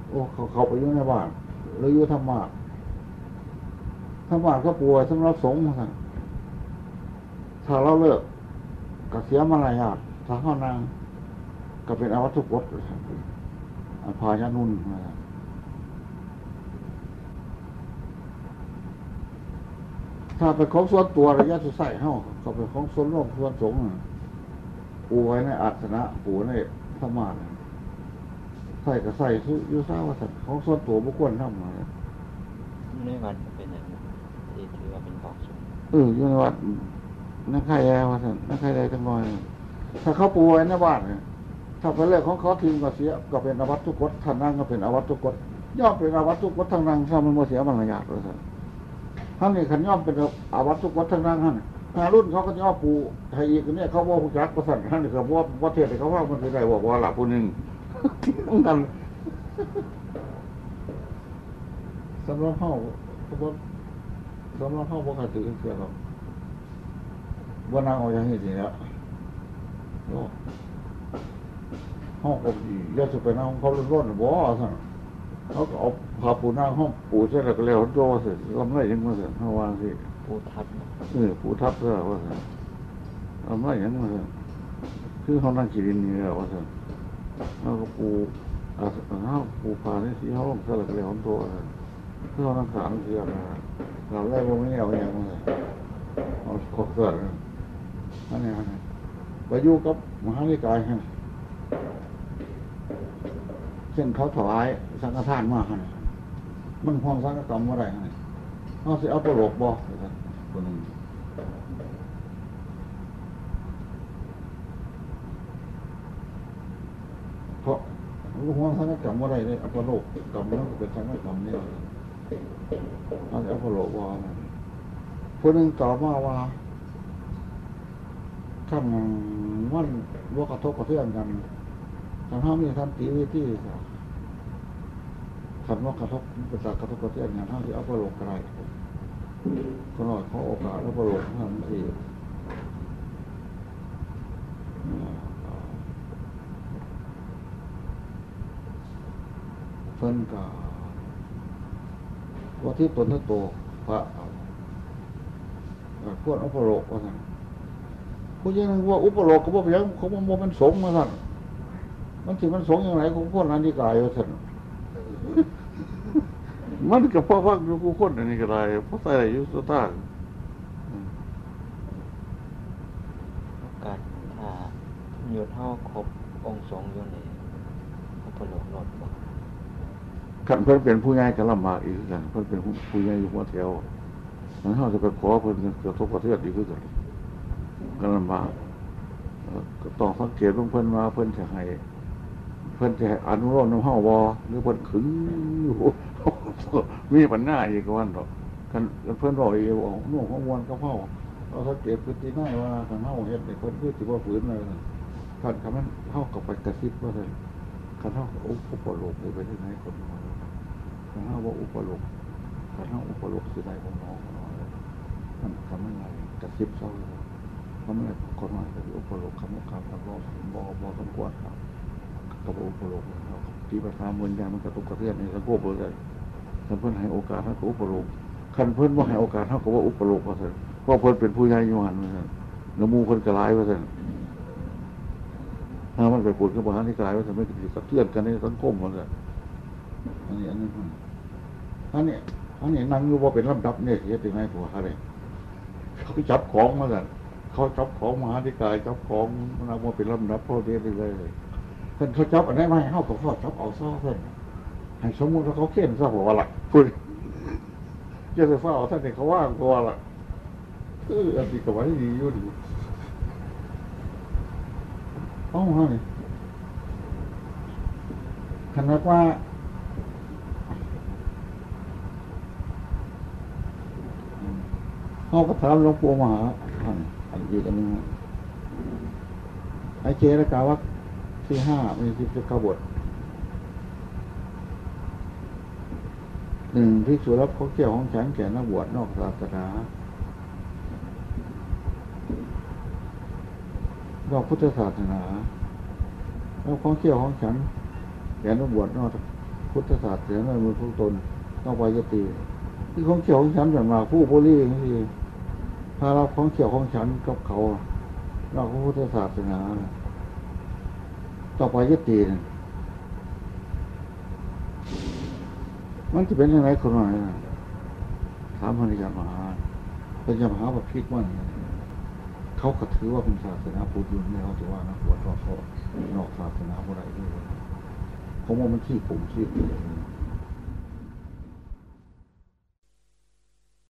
โอ้เขาเขาไปอยู่ในบ้านหรือยู่ธรรมะธรรมะก็ป่วยสำหรับสงฆ์ทานถ้าเราเลิกก็เสียมารยาทถ้าเข้านางก็เป็นอาวัตถุกฎอภายานุนนะครับถ้าเป็นของส่วนตัวระยะสุดใส่เฮ้าเขาเป็นของส่วนโลกส่วนสงฆ์น่ะปูไว้ในอาสนะปูในสมาธิใส่ก็ใส่ซุอยูซ่าว่าสัตว์ของส่วนตัวบุคคลทำมาในวัดเป เอออยู่ในวัดนักข่แย่ว่าสัตว์นักข่ใดจังหน่อย ถ้าเขาปูไว้ในบ้านเนี่ยถ้าเป็นเรื่องของเขาทิ้งก็เสียก็เป็นอาวัตทุกกฎท่านนั่งก็เป็นอาวัตทุกกฎย่อมเป็นอาวัตทุกกฎทางนั่งถ้ามันโมเสียมันระยะเลยสัตว์ท่านนี่ขันย่อมเป็นอาวัตทุกกฎทางนั่งท่านหารุ่นเขาก็ย่อปูไทยอีกเนี่ยเขาว่าผู้จักประสันท่านนี่เขาว่าประเทศเขาว่ามันคือได้บอกว่าหลับผู้หนึ่งต้องกันสำหรับเข้า สำหรับเข้าพวกเขาถือเสียหรอกว่านางเอาอย่างนี้ดีแล้วห้องก็ดียาสุไปนั่งเขาเล่นร้อนบ่สั่นเขาก็เอาพาปูนั่งห้องปูเสร็จแล้วก็เลี้ยวโจ้เสร็จลำไรยังมาเสร็จเขาวางสิผู้ทับเออปูทับเสื้อว่าสั่นลำไรยังมาเสร็จคือเขานั่งกินนี่แหละว่าสั่นแล้วก็ปูอ่าห้าปูพาในสีห้องเสลักเหลวของตัวนะ เพื่อรักษาเสียนะเราแรกว่าไม่เอาอย่างนั้นเลยเอาขอเกิดนะนั่นเองนะไปอยู่กับมหาวิกายฮะเช่นเขาถวายสังฆทานมากฮะมันห้องสังฆกรรมว่าไรฮะเขาสิเอาตัวหลบบ่คนนึงเพราะรู้ว่าสังฆกรรมว่าไรเนี่ยอภโลกกรรมแล้วเป็นสังฆกรรมเนี่ย อันนี้อภโลกว่านะคนหนึ่งตอบมาว่าท่านมันว่ากระทบกระเทือนกันท่านห้ามมีท่านตีวิธีท่านว่ากระทบเป็นกากระทบกระเทือนกันท่านที่อภโลกอะไรคนหน่อยเขาโอกาสอภโลกท่านทีเพิ่นก็ ว่าที่ตนทั้งโตพระเอาพวกอุปโลกว่าสั่นผู้ยังว่าอุปโลกก็บอกยังเขาบอกมันสงมาสั่นมันสิมันสงอย่างไรของพวกนั้นดีกายว่าสั่นมันกับพ่อพักอยู่กูคนอันนี้ก็ได้เพราะใส่อยู่สตางค์อืมหยุดเฮาครบองค์สงอยู่นี่อุปโลกรถ กันเพิ่นเป็นผู้ใหญ่ก็ลำบากอีกคือกันเพิ่นเป็นผู้ใหญ่อยู่หัวแถวนั้นเขาจะไปขอเพิ่นจะทุกประเทศอีกคือกันก็ลำบาต่อก็ต้องสังเกตว่าเพิ่นว่าเพิ่นจะให้เพิ่นจะอนุโลมน้ำเฮาบ่หรือเพิ่นขึงอยู่มีปัญหาอีกวันดอกกันเพิ่นบอกอีกว่น่วงของมวลก็เฮาเราสังเกตพฤติง่ายว่าคันเฮาเฮ็นี่เพิ่นคือสิบ่าฝืนเลยคันคำนั้นเฮาก็ไปกระซิบว่าซั่นคันเฮาก็อุปโลกไปที่ไหนคนว่า คันเฮาว่าอุปโลกคันเฮาอุปโลกสิได้ของน้องน้อยมันคำนั้นไงกระซิบเซาคำนั้นคนน้อยก็อุปโลกคำว่าคำคำบ่บ่บ่สมควรครับก็บ่อุปโลกเราที่ประทามมือนยามันกระตุกกระเทือนในสังคมเลยคันเพิ่นให้โอกาสเฮาก็อุปโลกคันเพิ่นบ่ให้โอกาสเฮาก็ว่าอุปโลกว่าซั่นเพราะเพิ่นเป็นผู้ใหญ่อยู่หันว่าซั่นแล้วหมู่เพิ่นก็หลายว่าซั่นถ้ามันไปปวดกับประหารที่กายว่าทำให้กิจกระเทือนกันในสังคมหมดเลย อันนี้อันนี้นอันนี้อันนี้นั่งอยู่ว่าเป็นลำดับเนี่ยเสียถึงไงผัวเขาเลยเขาจับของมากันเขาจับของมหาธิกายจับของมันเอามาเป็นลำดับพ่อเรียนเลยเลยเพิ่นเขาจับอันนี้มาให้เขากับพ่อจับเอาซ่อเพิ่นให้สมมติว่าเขาเขียนซ่อหัวละพูดจะไปเฝ้าท่านเนี่ยเขาว่างตัวละเอออันนี้ก็ไว้ดีอยู่ดีเอ้าเฮ้ยขนาดว่า เขาก็ถามหลวงปู่มหาท่านอันอีกอันนึงไอเจรกาวักที่ห้ามีสิบสิบกบทหนึ่งที่สุรับเขาเกี่ยวของฉันแก่นักบวชนอกศาสนานอกพุทธศาสนาแล้วของเขี่ยวของฉันแก่นักบวชนอกพุทธศาสนาในมือทุกตนนอกไปยติที่ของเขี่ยวของฉันแบบมาผู้บุรีนี่คือ พาเราของเขี่ยวของฉันกับเขานอกพุทธศาสนาต่อไปยตินั่นมันจะเป็นยังไงคนหน่อยถามพระนิจามหาเป็นยามหาแบบพิษมันเขาก็ถือว่าเป็นศาสนาพุทธอยู่ในเขาถือว่านักบวชนอกเขานอกศาสนาอะไรด้วยผมว่ามันขี้ผมขี้เปลี่ยน